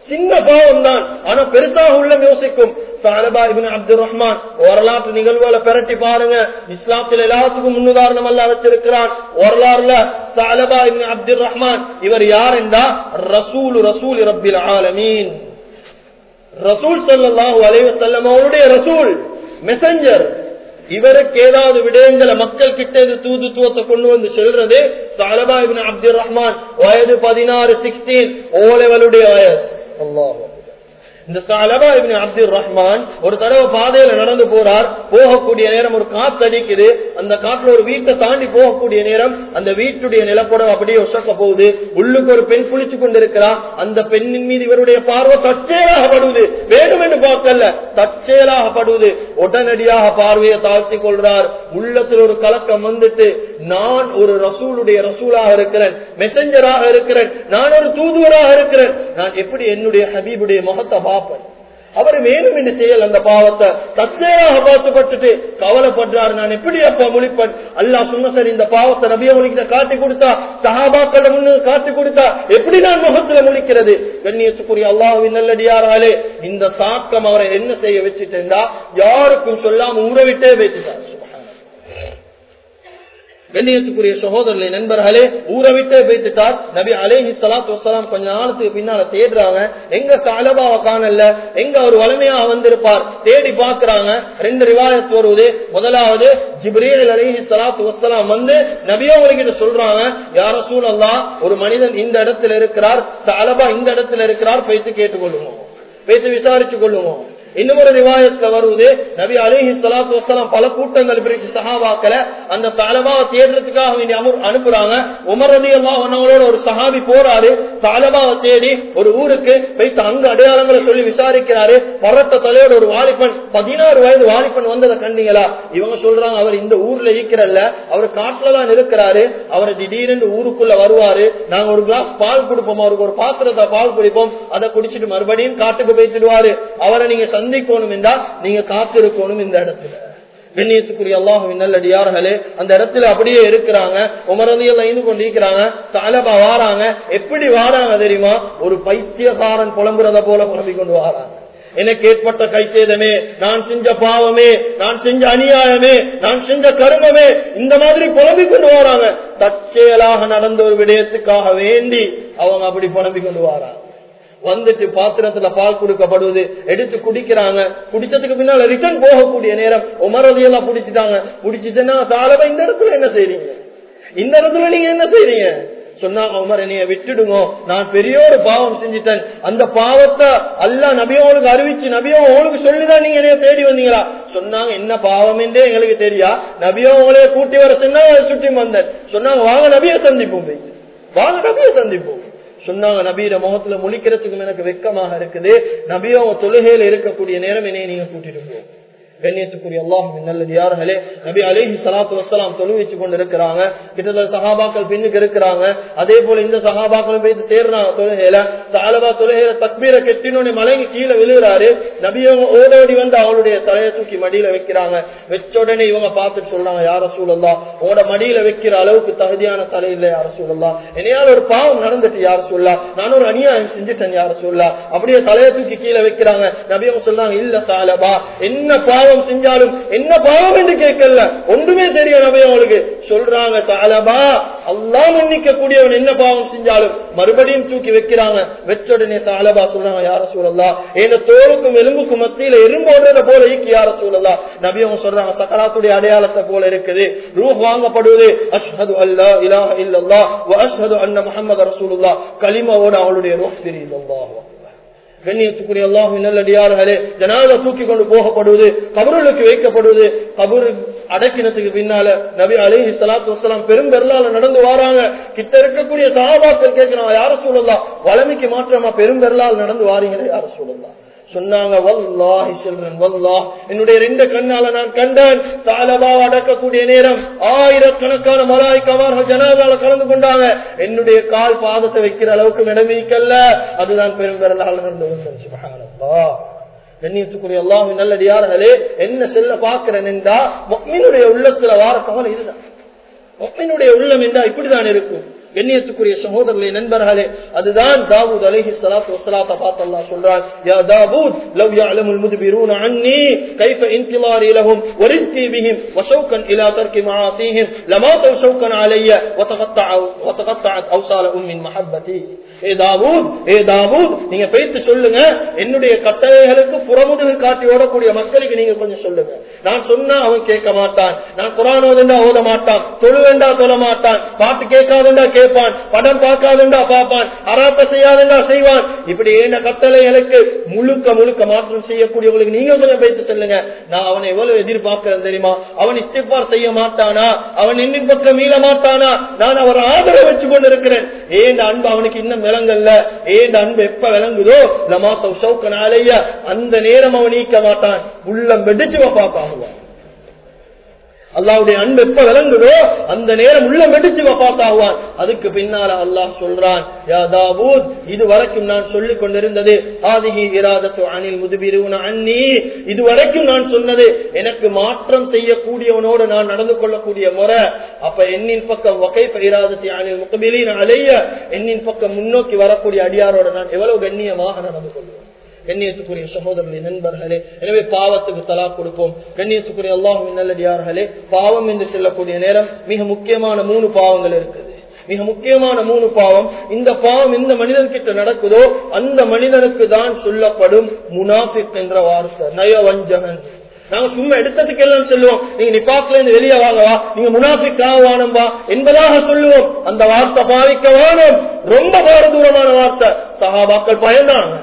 சின்ன பாவம் தான் ஆனா பெருசாக உள்ள யோசிக்கும். அப்துல் ரஹ்மான் வரலாற்று நிகழ்வுகளை பெரட்டி பாருங்க இஸ்லாத்தில் எல்லாத்துக்கும் முன்னுதாரணம் அல்ல வச்சிருக்கிறான் வரலாறுல சாலபா இபின் அப்துல் ரஹ்மான் இவர் யார் என்றா ரசூல் ரசூல் ரபில் ஆலமீன் ரசூல் சல்லாஹூ அலைவசல்லம் அவருடைய ரசூல் மெசஞ்சர் இவருக்கு ஏதாவது விடயங்களை மக்கள் கிட்ட இருந்து தூதுத்துவத்தை கொண்டு வந்து செல்றது சாலபா இபின் அப்துல் ரஹ்மான் வயது பதினாறு சிக்ஸ்டீன் ஓ லெவலுடைய வயது அல்லாஹ் இந்த சாலபா இபின் அப்துல் ரஹ்மான் ஒரு தடவை பாதையில நடந்து போறார். போகக்கூடிய நேரம் ஒரு காத்து அடிக்குது. அந்த காட்டுல ஒரு வீட்டை தாண்டி போகக்கூடிய நேரம் அந்த வீட்டுடைய நிலப்படம் அப்படியே உசக்க போகுது. உள்ளுக்கு ஒரு பெண் குளிச்சு கொண்டிருக்கிறா. அந்த பெண்ணின் மீது இவருடைய பார்வை தற்செயலாகப்படுவது வேண்டும் என்று பார்க்கல. தற்செயலாகப்படுவது உடனடியாக பார்வையை தாழ்த்தி கொள்றார். உள்ளத்தில் ஒரு கலக்கம் வந்துட்டு நான் ஒரு ரசூலுடைய ரசூலாக இருக்கிறேன். மெசஞ்சராக இருக்கிறேன். நான் ஒரு தூதுவராக இருக்கிறேன். நான் எப்படி என்னுடைய ஹபீபுடைய முகத்தை பார்ப்பேன் அவர் வேணும் என்ன செய்யல் அந்த பாவத்தை தத்தையாக பார்த்துப்பட்டுட்டு கவலைப்படுறாரு. நான் எப்படி அப்பா முழிப்பேன்? அல்லா சொன்ன சார் இந்த பாவத்தை நபிய முழிக்கிற காட்டி கொடுத்தா சஹாபாக்கள முன்னு காட்டி கொடுத்தா எப்படி நான் முகத்துல முழிக்கிறது? கண்ணியத்துக்குரிய அல்லாஹுவின் நல்லடியாராலே இந்த தாக்கம் அவரை என்ன செய்ய வச்சுட்டா யாருக்கும் சொல்லாம ஊற விட்டே வச்சுட்டார் கண்ணியத்துக்குரிய சகோதரர்களை நண்பர்களே ஊரை விட்டே போய்த்துட்டார் நபி அலேஹி சலாத்து வசலாம் கொஞ்ச நாளத்துக்கு பின்னால தேடுறாங்க. எங்க காலபாவை காணல எங்க அவர் வலிமையாக வந்திருப்பார் தேடி பாக்குறாங்க ரெண்டு ரிவாயத் வருவது முதலாவது ஜிப்ரேல் அலேஹி சலாத்து வசலாம் வந்து நபியோகிட்ட சொல்றாங்க யார சூழல்லாம் ஒரு மனிதன் இந்த இடத்துல இருக்கிறார் தலபா இந்த இடத்துல இருக்கிறார் பேசி கேட்டுக்கொள்ளுவோம் போய்த்து விசாரிச்சு கொள்ளுவோம் இன்னும் ஒரு ரிவாயத்துல வருவது நபி அலிஹி சலாத்து வசலாம் பல கூட்டங்கள் பிரித்து சஹாபாக்களை அந்த தாலபாவை தேடுறதுக்காக வேண்டி அனுப்புறாங்க. உமரதி அல்லாஹனோட ஒரு சஹாபி போறாரு. தாலபாவை தேடி ஒரு ஊருக்கு வைத்து அங்க அடையாளங்களை சொல்லி விசாரிக்கிறாரு. பரட்ட தலையோட ஒரு வாலிபன் பதினாறு வயது வாலிபன் வந்ததை கண்டீங்களா? இவங்க சொல்றாங்க அவர் இந்த ஊர்ல ஈக்கிறல்ல அவர் காட்டுலதான் இருக்கிறாரு. அவர் திடீரென்று ஊருக்குள்ள வருவாரு. நாங்க ஒரு கிளாஸ் பால் கொடுப்போம் அவருக்கு ஒரு பாத்திரத்தை பால் குடிப்போம். அதை குடிச்சிட்டு மறுபடியும் காட்டுக்கு போயிட்டுடுவாரு அவரை நீங்க சந்திக்கணும் என்றால் நீங்க காத்திருக்கணும் இந்த இடத்துல. கண்ணியத்துக்குரிய அல்லாஹுவின் நல்லடியார்களே அந்த இடத்துல அப்படியே இருக்கிறாங்க. உமரதியில் இருந்து கொண்டு இருக்கிறாங்க தலபா வாராங்க. எப்படி வாராங்க தெரியுமா? ஒரு பைத்தியகாரன் புலம்புறத போல புலம்பிக் கொண்டு வாராங்க. எனக்கு ஏற்பட்ட கைச்சேதமே நான் செஞ்ச பாவமே நான் செஞ்ச அநியாயமே நான் செஞ்ச கருமமே இந்த மாதிரி புலம்பிக் கொண்டு வராங்க. தற்செயலாக நடந்த ஒரு விடயத்துக்காக வேண்டி அவங்க அப்படி புலம்பிக் கொண்டு வராங்க. வந்துட்டு பாத்திரத்துல பால் கொடுக்கப்படுவது எடுத்து குடிக்கிறாங்க. குடிச்சதுக்கு பின்னால ரிட்டர்ன் போகக்கூடிய நேரம். உமரதியெல்லாம் புடிச்சிட்டாங்க புடிச்சிட்டுன்னா தாளவை இந்த இடத்துல என்ன செய்றீங்க? இந்த இடத்துல நீங்க என்ன செய்றீங்க? சொன்னாங்க உமர் என்னைய விட்டுடுங்க. நான் பெரிய ஒரு பாவம் செஞ்சுட்டேன். அந்த பாவத்தை அல்ல நபியோளுக்கு அறிவிச்சு நபியோ உங்களுக்கு சொல்லிதான் நீங்க என்னைய தேடி வந்தீங்களா? சொன்னாங்க என்ன பாவம் என்றே எங்களுக்கு தெரியா? நபியோ உங்களைய கூட்டி வர சொன்னா சுற்றி வந்தேன். சொன்னாங்க வாங்க நபிய சந்திப்போம் போய். வாங்க நபிய சந்திப்போம். சொன்னாங்க நபீர முகத்துல முழிக்கிறதுக்கும் எனக்கு வெக்கமாக இருக்குது. நபியோ தொழுகையில இருக்கக்கூடிய நேரம் என்னைய நீங்க கூட்டிட்டு போ. கண்ணியத்துக்குரிய எல்லாம் நல்லது யார்களே நபி அலிஹி சலாத்து வசலாம் தொழுவிச்சு கொண்டு இருக்கிறாங்க கிட்டத்தட்ட சகாபாக்கள் பின்னுக்கு இருக்கிறாங்க. அதே போல இந்த சகாபாக்களும் போய் சேர்றாங்க தொழுகையில தாலபா தொழுகையில தக்பீரை கெட்டினோட மலைக்கு கீழே விழுகிறாரு. நபியவங்க ஓடோடி வந்து அவளுடைய தலையை தூக்கி மடியில வைக்கிறாங்க. வச்ச உடனே இவங்க பார்த்துட்டு சொல்றாங்க யார சூழல்லா உங்களோட மடியில வைக்கிற அளவுக்கு தகுதியான தலை இல்லை யார சூழல்லா என்னையால ஒரு பாவம் நடந்துட்டு யார சொல்லா நான் ஒரு அநியாயம் செஞ்சுட்டேன் யார சொல்லா அப்படியே தலையை தூக்கி கீழே வைக்கிறாங்க. நபியவங்க சொல்றாங்க இல்ல தாலபா என்ன பாவம் பாவம் செஞ்சாலும் என்ன பாவம் என்று கேட்கல. ஒன்றுமே தெரியும் நபி அவளுக்கு. சொல்றாங்க தாலபா அல்லா மன்னிக்க கூடியவன் என்ன பாவம் செஞ்சாலும் மறுபடியும் தூக்கி வைக்கிறாங்க. வச்ச தாலபா சொல்றாங்க யார சூழல்லா என் தோலுக்கும் எலும்புக்கும் மத்தியில எறும்பு ஓடுறத போல ஈக்கு யார சூழல்லா நபி சொல்றாங்க சக்கராத்துடைய அடையாளத்தை போல இருக்குது. ரூஹ் வாங்கப்படுவது அஷ்ஹது அல்லா இலா இல்லல்லா அஷ்ஹது அன்ன முகமது ரசூலுல்லா கலிமாவோட அவளுடைய ரூஹ் தெரியுது கண்ணியத்துக்குரிய அல்லாஹு நல்லடியார்களே ஜனாத தூக்கி கொண்டு போகப்படுவது கபர்களுக்கு வைக்கப்படுவது கபரு அடக்கினத்துக்கு பின்னால நபி அலிஹி சலாத்து வசலாம் பெரும் பெருளால நடந்து வாராங்க. கிட்ட இருக்கக்கூடிய சாபாக்கள் கேட்கிறாங்க யார சூழல்லாம் வளமைக்கு மாற்றமா பெரும் பெருளால் நடந்து வாரீங்களே யார சூழல்லாம் சொன்னாங்க வல்லாஹி செல்வன் வல்லாஹ். என்னுடைய ரெண்டு கண்ணால நான் கண்டேன் தாலபாவை அடக்கக்கூடிய நேரம் ஆயிரக்கணக்கான மலாய்க்கமார்கள் ஜனாதால கலந்து கொண்டாங்க. என்னுடைய கால் பாதத்தை வைக்கிற அளவுக்கு இடமீக்கல்ல அதுதான் பெரும் பெரும்பெருளால் நடந்து வந்தேன் சுபஹானல்லாஹ். கண்ணியத்துக்குரிய அல்லாஹ் நல்லடியார்களே என்ன செல்ல பாக்குறேன் என்றா மொக்மினுடைய உள்ளத்துல வார கவலை இதுதான். மொக்மினுடைய உள்ளம் என்றா இப்படிதான் இருக்கும். கண்ணியத்துக்குரிய சகோதரர்களே நண்பர்களே அதுதான் தாவூத் அலைஹி ஸலாத்து வஸலாத்த பார்த்து அல்லாஹ் சொல்றான் யா தாவூத் லவ் يعلمul مدبرون عني كيف انتظاري لهم ورزقي بهم وشوقا الى ترك معاصيهم لما شوقا علي وتقطعوا وتقطعت اوصالهم من محبتي ஏ தாவூத் நீங்க பேத்து சொல்லுங்க. என்னுடைய கட்டளைகளுக்கு புறமுதுகு காட்டி ஓடக்கூடிய மக்களுக்கு நீங்க கொஞ்சம் சொல்லுங்க. நான் சொன்னா அவன் கேட்க மாட்டான். நான் குரான் ஓதண்டா ஓத மாட்டான். தொழுவேண்டா தொழ மாட்டான். பாட்டு கேட்காதுண்டா கேட்பான். படம் பார்க்காதுண்டா பார்ப்பான். அராத்த செய்யாதுண்டா செய்வான். இப்படி என்ன கட்டளைகளுக்கு முழுக்க முழுக்க மாற்றம் செய்யக்கூடியவங்களுக்கு நீங்க கொஞ்சம் பேத்து சொல்லுங்க. நான் அவனை எவ்வளவு எதிர்பார்க்கிறேன் தெரியுமா? அவன் இஸ்திபார் செய்ய மாட்டானா? அவன் இன்னின் பக்கம் மீள மாட்டானா? நான் அவர் ஆதரவு வச்சு கொண்டு இருக்கிறேன் ஏன் அன்பு அவனுக்கு இன்னும் விளங்கல்ல ஏன் அன்பு எப்ப விளங்குதோ லமாத்த சௌக்கனாலேய அந்த நேரம் அவன் நீக்க மாட்டான். உள்ளம் வெடிச்சு பார்ப்பாகுவான் அல்லாவுடைய அன்பு எப்ப விளங்குதோ அந்த நேரம் உள்ள மெடிச்சு பார்த்தாகுவான் அதுக்கு பின்னால அல்லாஹ் சொல்றான் இது வரைக்கும் நான் சொல்லிக் கொண்டிருந்தது ஆதிகி இராதத்து அணில் முதுபிருவன அண்ணி இது வரைக்கும் நான் சொன்னது எனக்கு மாற்றம் செய்யக்கூடியவனோடு நான் நடந்து கொள்ளக்கூடிய முறை. அப்ப என்னின் பக்கம் வகை இராதத்தை அணில் முகபிலின் அலைய. என்னின் பக்கம் முன்னோக்கி வரக்கூடிய அடியாரோட நான் எவ்வளவு கண்ணியமாக நடந்து கொள்வேன். கண்ணியத்துக்குரிய சகோதரர்களே நண்பர்களே எனவே பாவத்துக்கு தலா கொடுப்போம். கண்ணியத்துக்குரிய அல்லாஹும் நல்லடியார்களே பாவம் என்று சொல்லக்கூடிய நேரம் மிக முக்கியமான மூணு பாவங்கள் இருக்குது. மிக முக்கியமான மூணு பாவம் இந்த பாவம் எந்த மனிதன்கிட்ட நடக்குதோ அந்த மனிதனுக்கு தான் சொல்லப்படும் முனாஃபிக் என்ற வார்த்தை நயவஞ்சகன். நாங்க சும்மா எடுத்ததுக்கு எல்லாம் சொல்லுவோம் நீங்க நிப்பாக்குல இருந்து வெளியே வாங்கவா நீங்க முனாஃபிக்காக வானம்பா என்பதாக சொல்லுவோம். அந்த வார்த்தை பாவிக்க வானம். ரொம்ப பாரதூரமான வார்த்தை. சகாபாக்கள் பயந்தாங்க.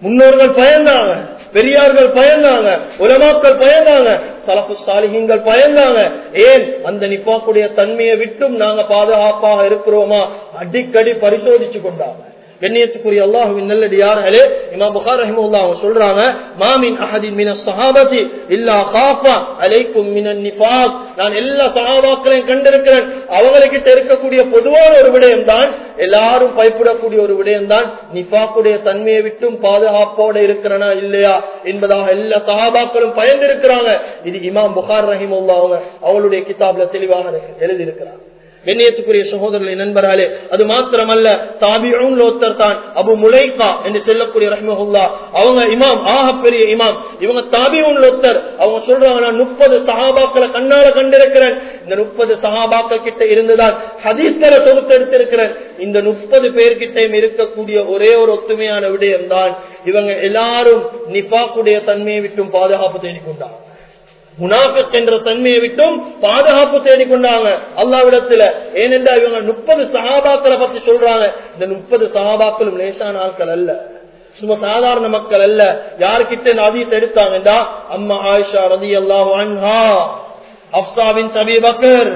முன்னோர்கள் பயந்தாங்க பெரியார்கள் பயந்தாங்க உலமாக்கள் பயந்தாங்க சலப்பு சாலிகங்கள் பயந்தாங்க. ஏன்? அந்த நிப்பாக்குடைய தன்மையை விட்டும் நாங்க பாதுகாப்பாக இருக்கிறோமா? அடிக்கடி பரிசோதிச்சு கொண்டாங்க. கண்ணியத்துக்குரிய அல்லாஹுவின் நல்லடியார்களே இமாம் புகார் ரஹிமுல்லா அவங்க சொல்றாங்க மாமின் அஹதின் மின சஹாபதி இல்லா காஃபா அலைக்கும் மினன் நிஃபாக். நான் எல்லா சஹாபாக்களையும் கண்டிருக்கிறேன். அவங்ககிட்ட இருக்கக்கூடிய பொதுவான ஒரு விடயம் தான் எல்லாரும் பயப்படக்கூடிய ஒரு விடயம் தான் நிஃபாக்குடைய தன்மையை விட்டும் பாதுகாப்போட இருக்கிறனா இல்லையா என்பதாக எல்லா சஹாபாக்களும் பயந்திருக்கிறாங்க. இது இமாம் புகார் ரஹிமுல்லா அவங்க அவங்களுடைய கிதாப்ல தெளிவாக எழுதியிருக்கிறாங்க. கண்ணியத்துக்குரிய சகோதரர்களை நண்பர்களே அது மாத்திரமல்ல தாபியும் லோத்தர் தான் அபு முலைகா என்று சொல்லக்கூடிய ரஹ்மஹுல்லா. அவங்க இமாம் ஆக பெரிய இமாம். இவங்க தாபியும் லோத்தர் அவங்க சொல்றாங்க நான் முப்பது சஹாபாக்களை கண்ணால கண்டிருக்கிறேன். இந்த முப்பது சகாபாக்கள் கிட்ட இருந்துதான் ஹதீஸ்களை தொகுத்தெடுத்திருக்கிறேன் இந்த முப்பது பேர்கிட்டையும் இருக்கக்கூடிய ஒரே ஒரு ஒத்துமையான விடயம் தான் இவங்க எல்லாரும் நிபாக்குடைய தன்மையை விட்டும் பாதுகாப்பு தேடிக்கொண்டாங்க. முனாஃபிக் என்ற தன்மையை விட்டும் பாதுகாப்பு தேடிக்கொண்டாங்க. அல்லாவிடத்துல ஏனென்றா இவங்க முப்பது சகாபாக்களை பத்தி சொல்றாங்க. இந்த முப்பது சகாபாக்களும் லேசான ஆட்கள் அல்ல. சும்மா சாதாரண மக்கள் அல்ல. யாருக்கிட்ட நதீஸ் எடுத்தாங்கடா அம்மா ஆயிஷா ரதி அல்லாஹ் அப்சாவின் தபி பக்கர்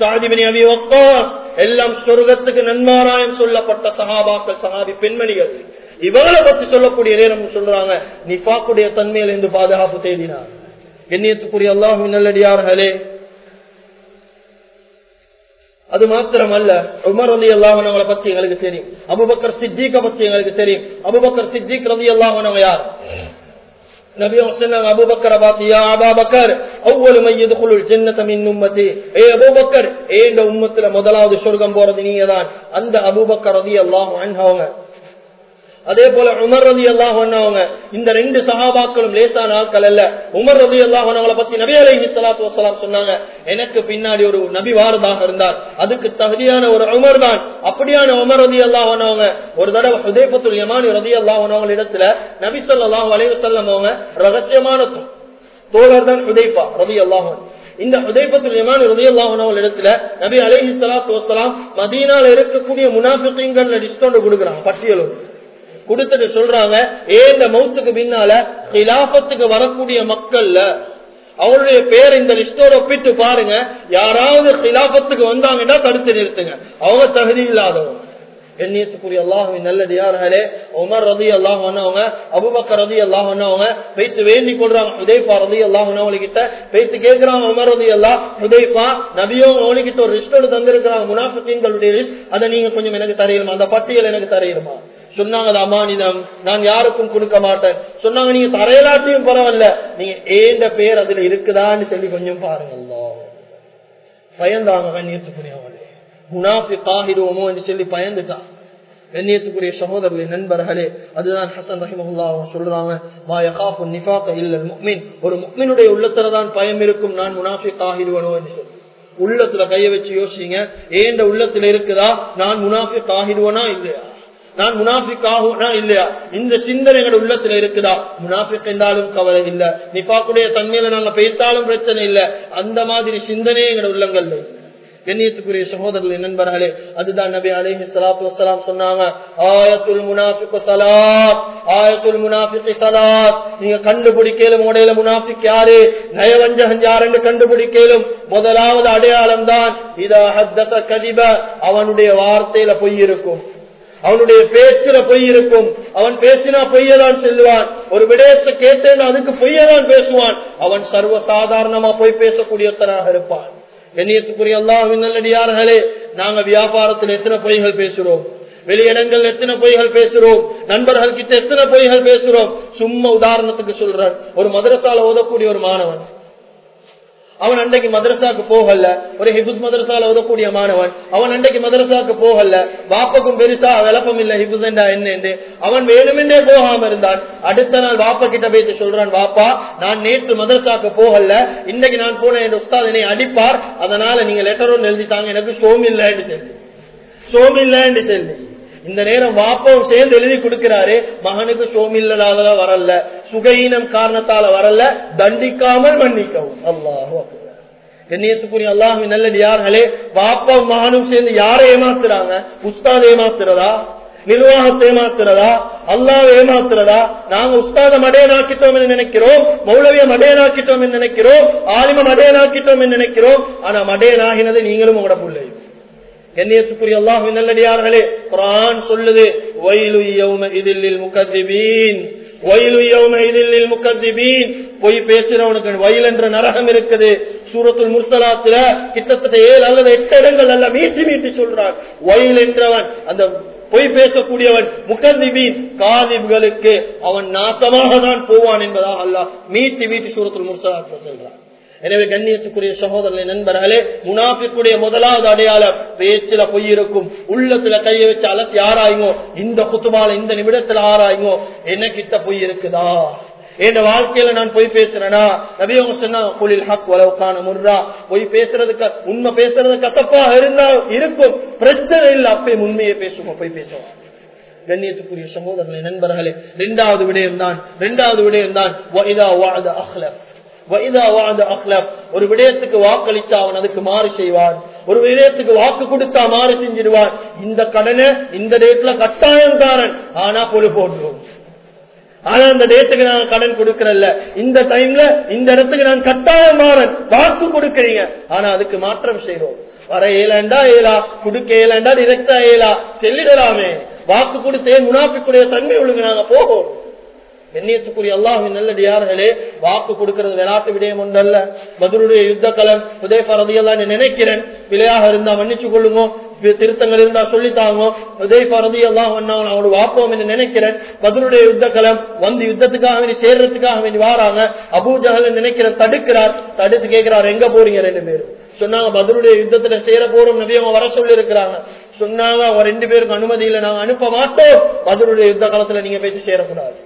சாதிபினி அபி வக்காஸ் எல்லாம் சொர்க்கத்துக்கு நன்மாராயம் சொல்லப்பட்ட சகாபாக்கள் சகாபி பெண்மணிகள். இவங்களை பத்தி சொல்லக்கூடிய நேரம் சொல்றாங்க. நிஃபாக்குடைய தன்மையில இருந்து பாதுகாப்பு தேடினார் கண்ணியத்துக்குரிய அல்லாஹு நல்லடியார்களே. அது மாத்திரமல்ல உமர் ரதி அல்லாஹனவங்களை பத்தி எங்களுக்கு தெரியும். அபுபக்கர் சித்திக பத்தி எங்களுக்கு தெரியும். அபுபக்கர் சித்திக் ரதி அல்லாஹனவ யார்? நபி சொன்னாங்க அபுபக்கரை பார்த்து யா அபாபக்கர் அவ்வளவு மையதுக்குள் ஜென்னத மின் உம்மத்தி. ஏ அபுபக்கர் ஏ இந்த உம்மத்துல முதலாவது சொர்க்கம் போறது நீங்க தான் அந்த அபுபக்கர் ரதி அல்லாஹ் அவங்க அதே போல உமர் ரதி அல்லாஹ் இந்த ரெண்டு சகாபாக்களும் லேசான ஆட்கள் அல்ல. உமர் ரதி அல்லாஹ் பத்தி நபி அலி சலாத்து வசலாம் சொன்னாங்க. எனக்கு பின்னாடி ஒரு நபி வாரதாக இருந்தார். அதுக்கு தகுதியான ஒரு உமர் தான். அப்படியான உமர் ரதி அல்லாஹ் ஒரு தடவை ஹுதேபத்துல் யமானி ரதி அல்லாஹ் இடத்துல நபி சொல்லாஹ் அலைவசல்லம் அவங்க ரகசியமான தோழர் தான் ஹுதைபா ரவி அல்லாஹன் இந்த ஹுதைபத்துல் யமான் ரதியல்லாஹு இடத்துல நபி அலைஹி ஸலாத்து வசலாம் மதீனால இருக்கக்கூடிய முனாஃபிகீன்கள் டிஸ்கவுண்ட் கொடுக்குறாங்க பட்டியலும் கொடுத்துட்டு சொல்றாங்க ஏந்த மௌத்துக்கு பின்னால ஹிலாபத்துக்கு வரக்கூடிய மக்கள்ல அவருடைய பேர் இந்த லிஸ்டோட ஒப்பிட்டு பாருங்க. யாராவது ஹிலாபத்துக்கு வந்தாங்கன்னா தடுத்து நிறுத்துங்க. அவங்க தகுதி இல்லாதவங்க. எண்ணியத்துக்குரிய அல்லாஹுவின் நல்லடியார்களே உமர் ரதி அல்லாஹ் வந்தவங்க அபுபக்க ரதி அல்லாஹ் வந்தவங்க வைத்து வேண்டி கொள்றாங்க. உதய்பா ரதி அல்லாஹ் கிட்ட வைத்து கேட்கிறாங்க உமர் ரதி அல்லாஹ் உதய்பா நபியோ அவனுக்கிட்ட ஒரு லிஸ்டோடு தந்திருக்கிறாங்க. முனாஃபிகளுடைய லிஸ்ட் அதை நீங்க கொஞ்சம் எனக்கு தரையிடுமா அந்த பட்டியல் எனக்கு தரையிடுமா சொன்னாங்க அது அமானிதம். நான் யாருக்கும் கொடுக்க மாட்டேன். சொன்னாங்க நீங்க தரையலாட்டியும் பரவாயில்ல. நீங்க ஏண்ட பேர் அதுல இருக்குதான்னு சொல்லி கொஞ்சம் பாருங்கல்லோ பயந்தாங்க கண்ணியத்துக்குரியவங்களே குணாப்பி காகிடுவோமோ என்று சொல்லி பயந்துட்டான். கண்ணியத்துக்குரிய சகோதரர்களே நண்பர்களே அதுதான் ஹசன் ரஹிமஹுல்லா அவங்க சொல்றாங்க மா யகாஃபு நிஃபாக முக்மின் ஒரு முக்மினுடைய உள்ளத்துல தான் பயம் இருக்கும் நான் முனாஃபி காகிடுவனோ என்று சொல்லி. உள்ளத்துல கைய வச்சு யோசிங்க ஏண்ட உள்ளத்துல இருக்குதா? நான் முனாஃபி காகிடுவனா இல்லையா? நான் முனாஃபிக் இல்லையா? இந்த சிந்தனை எங்க உள்ளத்துல இருக்குதா? முனாஃபிக் என்றாலும் கவலை இல்ல. நிபாக்குடைய தன்மையில நாங்க பெய்த்தாலும் பிரச்சனை இல்ல. அந்த மாதிரி சிந்தனையே எங்க உள்ளங்கள்ல கண்ணியத்துக்குரிய சகோதரர்கள் நண்பர்களே அதுதான் நபி அலேஹி சலாத்து வசலாம் சொன்னாங்க. ஆயத்துல் முனாஃபிக் சலாத் ஆயத்துல் முனாஃபிக் சலாத் நீங்க கண்டுபிடிக்கலும் உடையில முனாஃபிக் யாரு? நயவஞ்சகன் யாருன்னு கண்டுபிடிக்கலும் முதலாவது அடையாளம் தான் இதா ஹத்தத கதிப. அவனுடைய வார்த்தையில பொய் இருக்கும். அவனுடைய பேச்சுல பொய் இருக்கும். அவன் பேசினா பொய்யதான் செல்வான் ஒரு விடயத்தை கேட்டேன் அதுக்கு பொய்யதான் பேசுவான். அவன் சர்வ சாதாரணமா பொய் பேசக்கூடியவத்தனாக இருப்பான். கண்ணியத்துக்குரிய அல்லாஹின் நல்லடியார்களே நாங்க வியாபாரத்தில் எத்தனை பொய்கள் பேசுறோம்? வெளியிடங்கள் எத்தனை பொய்கள் பேசுறோம்? நண்பர்கள் கிட்ட எத்தனை பொய்கள் பேசுறோம்? சும்மா உதாரணத்துக்கு சொல்றேன். ஒரு மதரசால ஓதக்கூடிய ஒரு மாணவன் அவன் அன்றைக்கு மதரசாக்கு போகல. ஒரு ஹிபுஸ் மதரசால ஓதக்கூடிய மாணவன். அவன் அன்றைக்கு மதரசாக்கு போகல. பாப்பக்கும் பெருசா விளப்பம் இல்ல. ஹிபுஸ் என்ன அவன் வேணுமென்றே போகாம இருந்தான். அடுத்த நாள் பாப்பா கிட்ட போயிட்டு சொல்றான் பாப்பா நான் நேற்று மதரசாக்கு போகல. இன்னைக்கு நான் போன என் உஸ்தாத் என்னை அடிப்பார். அதனால நீங்க லெட்டர் ஒன்று எழுதிட்டாங்க எனக்கு சோம் இல்லைன்னு சொல்லி. சோம் இல்லைன்னு சொல்லி. இந்த நேரம் வாப்பாவும் சேர்ந்து எழுதி கொடுக்கிறாரு. மகனுக்கு சோமில்லாத வரல சுகையினம் காரணத்தால வரல தண்டிக்காமல் மன்னிக்கவும். அல்லாஹோ கண்ணியத்துக்குரிய அல்லாஹ் நல்லது யார்களே வாப்பாவும் மகனும் சேர்ந்து யாரை ஏமாத்துறாங்க? உஸ்தாத் ஏமாத்துறதா? நிர்வாகத்தை ஏமாத்துறதா? அல்லாவை ஏமாத்துறதா? நாங்க உஸ்தாத மடையனாக்கிட்டோம் என்று நினைக்கிறோம். மௌலவிய மடையனாக்கிட்டோம் என்று நினைக்கிறோம். ஆலிம மடையனாக்கிட்டோம் என்று நினைக்கிறோம். ஆனா மடையனாகினது நீங்களும் உங்களோட பிள்ளை. கண்ணியத்துக்குரிய அல்லாஹ் நல்லடியார்களே குரான் சொல்லுது வயலு இதில் முகதிபீன் இதில் பொய் பேசுறவனுக்கு வயல் என்ற நரகம் இருக்குது. சூரத்துல் முர்சலாத்துல கிட்டத்தட்ட ஏழு அல்லது எட்டு இடங்கள் அல்ல மீட்டி மீட்டி சொல்றான் வயல் என்றவன் அந்த பொய் பேசக்கூடியவன் முகதிபீன் காதிப்களுக்கு அவன் நாசமாக தான் போவான் என்பதாக அல்லாஹ் மீட்டி மீட்டி சூரத்துல் முர்சலாத்துல சொல்றான். எனவே கண்ணியத்துக்குரிய சகோதரனை நண்பர்களே முனாபிக்குடைய முதலாவது அடையாளம் பேச்சில பொய் இருக்கும் உள்ளத்துல கையை வச்சு அலசி ஆராயுங்கோ இந்த குத்துபால இந்த நிமிடத்துல ஆராயுங்கோ என்ன கிட்ட பொய் இருக்குதா? என் வாழ்க்கையில நான் பொய் பேசுறேனா? நபியவங்க சொன்னா குளில் ஹக் வளவுக்கான முர்ரா. பொய் பேசுறதுக்கு உண்மை பேசுறது கசப்பா இருந்தா இருக்கும். பிரச்சனை இல்லை அப்பே உண்மையை பேசுவோம் பொய் பேசுவோம் கண்ணியத்துக்குரிய சகோதரனை நண்பர்களே ரெண்டாவது விடயம் தான் ரெண்டாவது விடயம் தான் ஒரு விடயத்துக்கு வாக்களித்தா அவன் அதுக்கு மாறு செய்வான். ஒரு விடயத்துக்கு வாக்கு கொடுத்தா மாறு செஞ்சிருவான் இந்த கடனை இந்த டேட்ல கட்டாயம் தாரன் ஆனா பொழு போடுவோம் ஆனா அந்த டேட்டுக்கு நான் கடன் கொடுக்கறல்ல. இந்த டைம்ல இந்த இடத்துக்கு நான் கட்டாயம் மாறன். வாக்கு கொடுக்கறீங்க. ஆனா அதுக்கு மாற்றம் செய்யறோம் வர ஏழாண்டா ஏலா குடுக்க ஏழாண்டா டிரெக்டா ஏலா செல்லிடலாமே. வாக்கு கொடுத்தே முனாஃபிக்குடைய தன்மை ஒழுங்கு நாங்க போகும். கண்ணியத்துக்குரிய அல்லாஹின் நல்லடியார்களே வாக்கு கொடுக்கிறது விளையாட்டு விடயம் ஒன்றல்ல. பதிலுடைய யுத்த கலம் உதய ரதியெல்லாம் நினைக்கிறேன். விளையாக இருந்தா மன்னிச்சு கொள்ளுங்க திருத்தங்கள் இருந்தா சொல்லித்தாங்க உதய பரதி எல்லாம் அவனோட வாப்போம் என்று நினைக்கிறேன். பதிலுடைய யுத்த கலம் வந்து யுத்தத்துக்காக வேண்டி சேர்றதுக்காக வேண்டி வாராங்க. அபூஜகல் நினைக்கிற தடுக்கிறார். தடுத்து கேட்கிறார் எங்க போறீங்க ரெண்டு பேரும்? சொன்னாங்க பதிலுடைய யுத்தத்துல சேர போறோம் நபி அவங்க வர சொல்லி இருக்கிறாங்க சொன்னாங்க அவன் ரெண்டு பேருக்கு அனுமதி இல்லை நாங்க அனுப்ப மாட்டோம். பதிலுடைய யுத்த காலத்துல நீங்க போயிட்டு சேரக்கூடாது.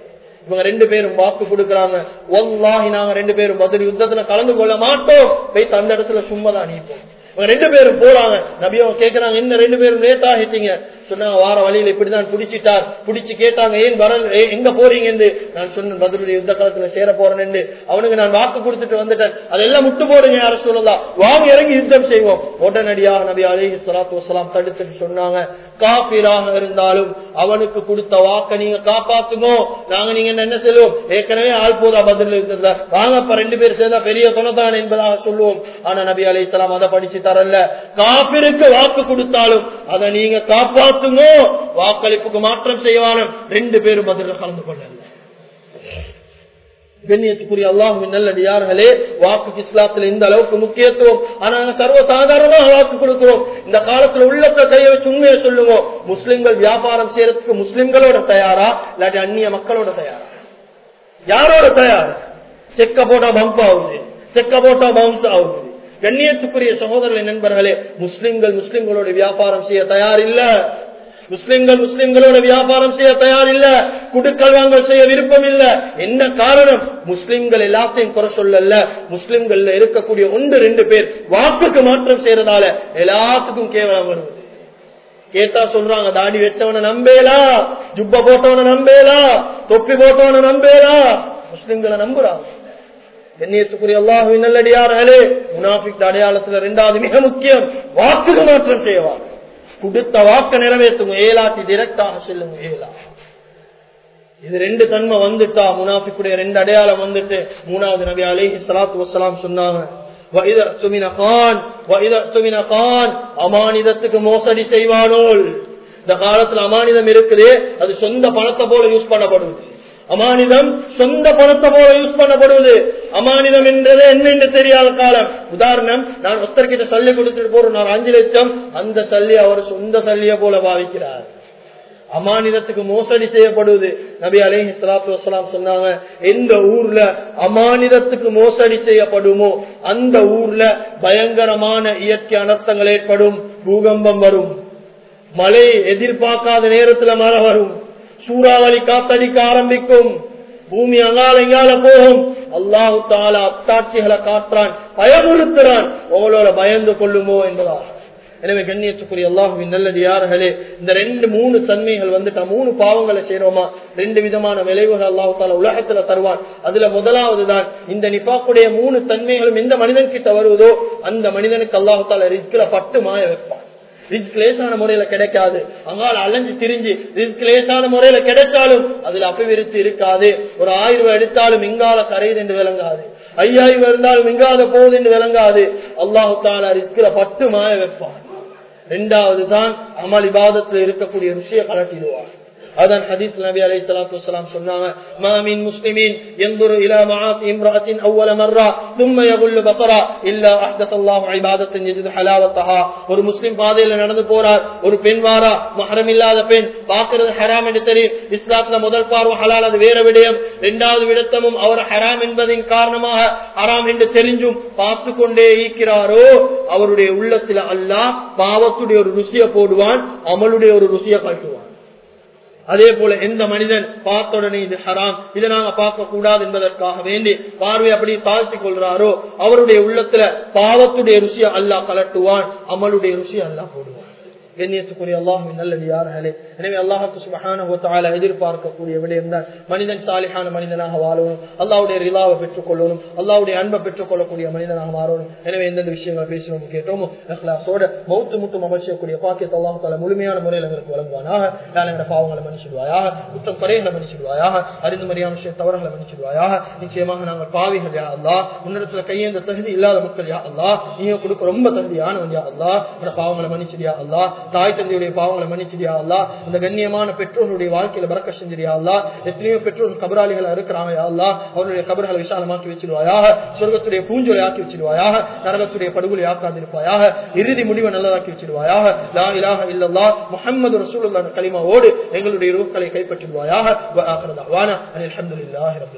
இவங்க ரெண்டு பேரும் வாக்கு கொடுக்கறாங்க. ஒல்லாஹி நாங்க ரெண்டு பேரும் பதில் யுத்தத்துல கலந்து கொள்ள மாட்டோம். போய் அந்த இடத்துல சும்மாதான் அனுப்போம் ரெண்டு பேரும் போறாங்க. நபியவன் கேட்கிறாங்க என்ன ரெண்டு பேரும் லேட் ஆகிட்டீங்க? சொன்னாங்க வார வழியில இப்படிதான் பிடிச்சிட்டார். பிடிச்சு கேட்டாங்க ஏன் வர எங்க போறீங்க? நான் சொன்னேன் பதிலுடைய யுத்த காலத்துல சேர போறேன் அவனுக்கு நான் வாக்கு கொடுத்துட்டு வந்துட்டேன். அதெல்லாம் முட்டு போடுங்க யார சொல்லலாம் வாங்க இறங்கி யுத்தம் செய்வோம். உடனடியாக நபி அலஹி சலாத்து வசலாம் தடுத்துட்டு சொன்னாங்க காப்பீராக இருந்தாலும் அவனுக்கு கொடுத்த வாக்க நீங்க காப்பாத்துங்க. நாங்க நீங்க என்ன செல்வோம் ஏற்கனவே ஆள் போதா பதில் யுத்தத்துல? வாங்க ரெண்டு பேர் சேர்ந்தா பெரிய துணைதான் என்பதாக சொல்லுவோம். ஆனா நபி அலி இஸ்லாம் அதை படிச்சு தரல காப்பிருக்கு வாக்கு கொடுத்தாலும் அதை நீங்க காப்பாத்துங்க. வாக்களிப்புக்கு மாற்றம் செய்வானும் ரெண்டு பேரும் அதில் கலந்து கொள்ளல. கண்ணியத்துக்குரிய அல்லாஹுவின் நல்லடியார்களே வாக்கு இஸ்லாத்துல இந்த அளவுக்கு முக்கியத்துவம். ஆனா சர்வசாதாரணமாக வாக்கு கொடுக்கிறோம். இந்த காலத்துல உள்ளத்தை கைய வச்சு உண்மையை சொல்லுவோம் முஸ்லிம்கள் வியாபாரம் செய்யறதுக்கு முஸ்லிம்களோட தயாரா? இல்லாட்டி அந்நிய மக்களோட தயாரா? யாரோட தயார்? செக்க போட்டா பம்ப் ஆகுது. செக்க போட்டா பவுன்ஸ் ஆகுது. கண்ணியத்துக்குரிய சகோதரர்களின் நண்பர்களே முஸ்லிம்கள் முஸ்லிம்களோட வியாபாரம் செய்ய தயார் இல்ல முஸ்லிம்கள் முஸ்லிம்களோட வியாபாரம் செய்ய தயார் இல்ல குடுக்கல் வாங்கல் செய்ய விருப்பம் இல்ல. என்ன காரணம்? முஸ்லிம்கள் எல்லாத்தையும் குறை சொல்லல முஸ்லிம்கள்ல இருக்கக்கூடிய ஒன்று ரெண்டு பேர் வாக்குக்கு மாற்றம் செய்யறதால எல்லாத்துக்கும் கேவலம் வருது. கேட்டா சொல்றாங்க தாடி வச்சவனை நம்பேலா? ஜுப்ப போட்டவனை நம்பேலா? தொப்பி போட்டவனை நம்பேலா? முஸ்லிம்களை நம்புறாங்க. கண்ணியத்துக்குரிய அல்லாஹுவின் நல்லடியார்களே முனாஃபிக் அடையாளத்துல ரெண்டாவது மிக முக்கியம் வாக்குகள் மாற்றம் செய்வார் கொடுத்த வாக்க நிறைவேற்றுங்க ஏலாட்டி டிரெக்டாக செல்லுங்க ஏலா. இது ரெண்டு தன்மை வந்துட்டா முனாஃபிக்குடைய ரெண்டு அடையாளம் வந்துட்டு மூணாவது நபி அலேஹி சலாத்து வசலாம் சொன்னாங்க அமானிதத்துக்கு மோசடி செய்வானோல் இந்த காலத்துல அமானிதம் இருக்குது அது சொந்த பணத்தை போல யூஸ் பண்ணப்படுது. அமானிதம் சொந்த பணத்தை போல யூஸ் பண்ணப்படுவது. அமானிதம் என்றது என்ன என்று தெரியாத காலம். உதாரணம் நான் ஒருத்தர்கிட்ட சல்லி கொடுத்துட்டு போறேன் நான் அஞ்சு லட்சம் அந்த சல்லி அவர் சொந்த சல்லிய போல பாவிக்கிறார். அமானிதத்துக்கு மோசடி செய்யப்படுவது. நபி அலேஹி சலாத்து வசலாம் சொன்னாங்க எந்த ஊர்ல அமானிதத்துக்கு மோசடி செய்யப்படுமோ அந்த ஊர்ல பயங்கரமான இயற்கை அனர்த்தங்கள் ஏற்படும் பூகம்பம் வரும். மழை எதிர்பார்க்காத நேரத்துல மழை வரும். சூறாவளி காத்தடிக்க ஆரம்பிக்கும். பூமி அங்கால எங்கால போகும். அல்லாஹு தாலா அத்தாட்சிகளை காட்டுறான் பயமுறுத்துறான். உங்களோட பயந்து கொள்ளுமோ என்பதால். எனவே கண்ணியத்துக்குரிய அல்லாஹுவின் நல்லது யார்களே இந்த ரெண்டு மூணு தன்மைகள் வந்துட்டா மூணு பாவங்களை செய்யறோமா ரெண்டு விதமான விளைவுகள் அல்லாஹு தாலா உலகத்துல தருவான். அதுல முதலாவது தான் இந்த நிப்பாக்குடைய மூணு தன்மைகளும் எந்த மனிதன் கிட்ட வருவதோ அந்த மனிதனுக்கு அல்லாஹு தாலா ரிஸ்கில பட்டு மாய வைப்பான். ரிஸ்க்லேசான முறையில கிடைக்காது. அங்கால அலைஞ்சு திரிஞ்சு ரிஸ்க்லேசான முறையில கிடைச்சாலும் அதுல அபிவிருத்தி இருக்காது. ஒரு ஆயிரம் ரூபாய் எடுத்தாலும் இங்கால கரையுது என்று விளங்காது. ஐயாயிரம் இருந்தாலும் இங்காத போகுது என்று விளங்காது. அல்லாஹு தாலா ரிஸ்கில பட்டு மாய வைப்பான். ரெண்டாவது தான் அமல் இபாதத்தில் இருக்கக்கூடிய ருசியை கலட்டிடுவார் அதன் ஹதீஸ் நபி அலை சலாத்து சொன்னாங்க மாமின் முஸ்லிமின் எந்தொரு இலா ஒரு முஸ்லிம் பாதையில நடந்து போறார் ஒரு பெண் வாரா மகரம் இல்லாத பெண் பாக்குறது ஹராம் என்று தெரியும் இஸ்லாத்துல முதல் பார்வை ஹலால் அது வேற விடயம் இரண்டாவது விடத்தமும் அவர் ஹராம் என்பதின் காரணமாக ஹராம் என்று தெரிஞ்சும் பார்த்து கொண்டே இருக்கிறாரோ அவருடைய உள்ளத்தில் அல்லா பாவத்துடைய ஒரு ருசியை போடுவான் அமலுடைய ஒரு ருசியை காட்டுவான் அதே போல எந்த மனிதன் பார்த்த உடனே இது ஹராம் இதை நாங்க பார்க்க கூடாது என்பதற்காக வேண்டி பார்வை அப்படி தாழ்த்தி கொள்றாரோ அவருடைய உள்ளத்துல பாவத்துடைய ருசியை அல்லாஹ் கலட்டுவான் அமலுடைய ருசியை அல்லாஹ் போடுவான். கண்ணியத்துக்குரிய அல்லாஹும் நல்லடியார்களே எனவே அல்லாஹுக்கு சுபஹான எதிர்பார்க்கக்கூடிய விடயம் தான் மனிதன் சாலிகான மனிதனாக வாழணும். அல்லாவுடைய ரிலாவை பெற்றுக் கொள்ளணும் அல்லாவுடைய அன்பை பெற்றுக் கொள்ளக்கூடிய மனிதனாக மாறணும். எனவே எந்தெந்த விஷயங்கள் பேசணும் கேட்டோமோ. அஹ்லாசோட மௌத்து முட்டும் அமைச்சக்கூடிய பாக்கியத்தை அல்லாஹு தால முழுமையான முறையில் எங்களுக்கு வழங்குவானாக. யாழ் பாவங்களை மன்னிச்சிடுவாயாக. குற்றம் குறைகளை மன்னிச்சிடுவாயாக. அறிந்து மரியாதை விஷயம் தவறுகளை மன்னிச்சிடுவாயாக. நிச்சயமாக நாங்கள் பாவிகள் யா அல்லா முன்னிடத்துல கையேந்த தகுதி இல்லாத மக்கள் யா அல்லா நீங்க கொடுக்க ரொம்ப தகுதியானவன் யா அல்லா பாவங்களை மன்னிச்சிடியா அல்லா தாய் தந்தையுடைய பாவங்களை மன்னிச்சிடியா அல்லா இந்த கண்ணியமான பெற்றோருடைய வாழ்க்கையில பறக்க செஞ்சிடியா அல்லா எத்தனையோ பெற்றோர் கபராளிகளை இருக்கிறாங்க அல்லா அவருடைய கபர்களை விசாலமாக்கி வச்சிருவாயாக சொர்க்கத்துடைய பூஞ்சொலை ஆக்கி வச்சிருவாயாக நரகத்துடைய படுகொலை ஆக்காதிருப்பாயாக. இறுதி முடிவை நல்லதாக்கி வச்சிருவாயாக லா இலாஹ இல்லல்லா முஹம்மது ரசூலுல்லாஹ் கலிமாவோடு எங்களுடைய ரூக்களை கைப்பற்றிடுவாயாக. வ ஆகிரு ரப்பில்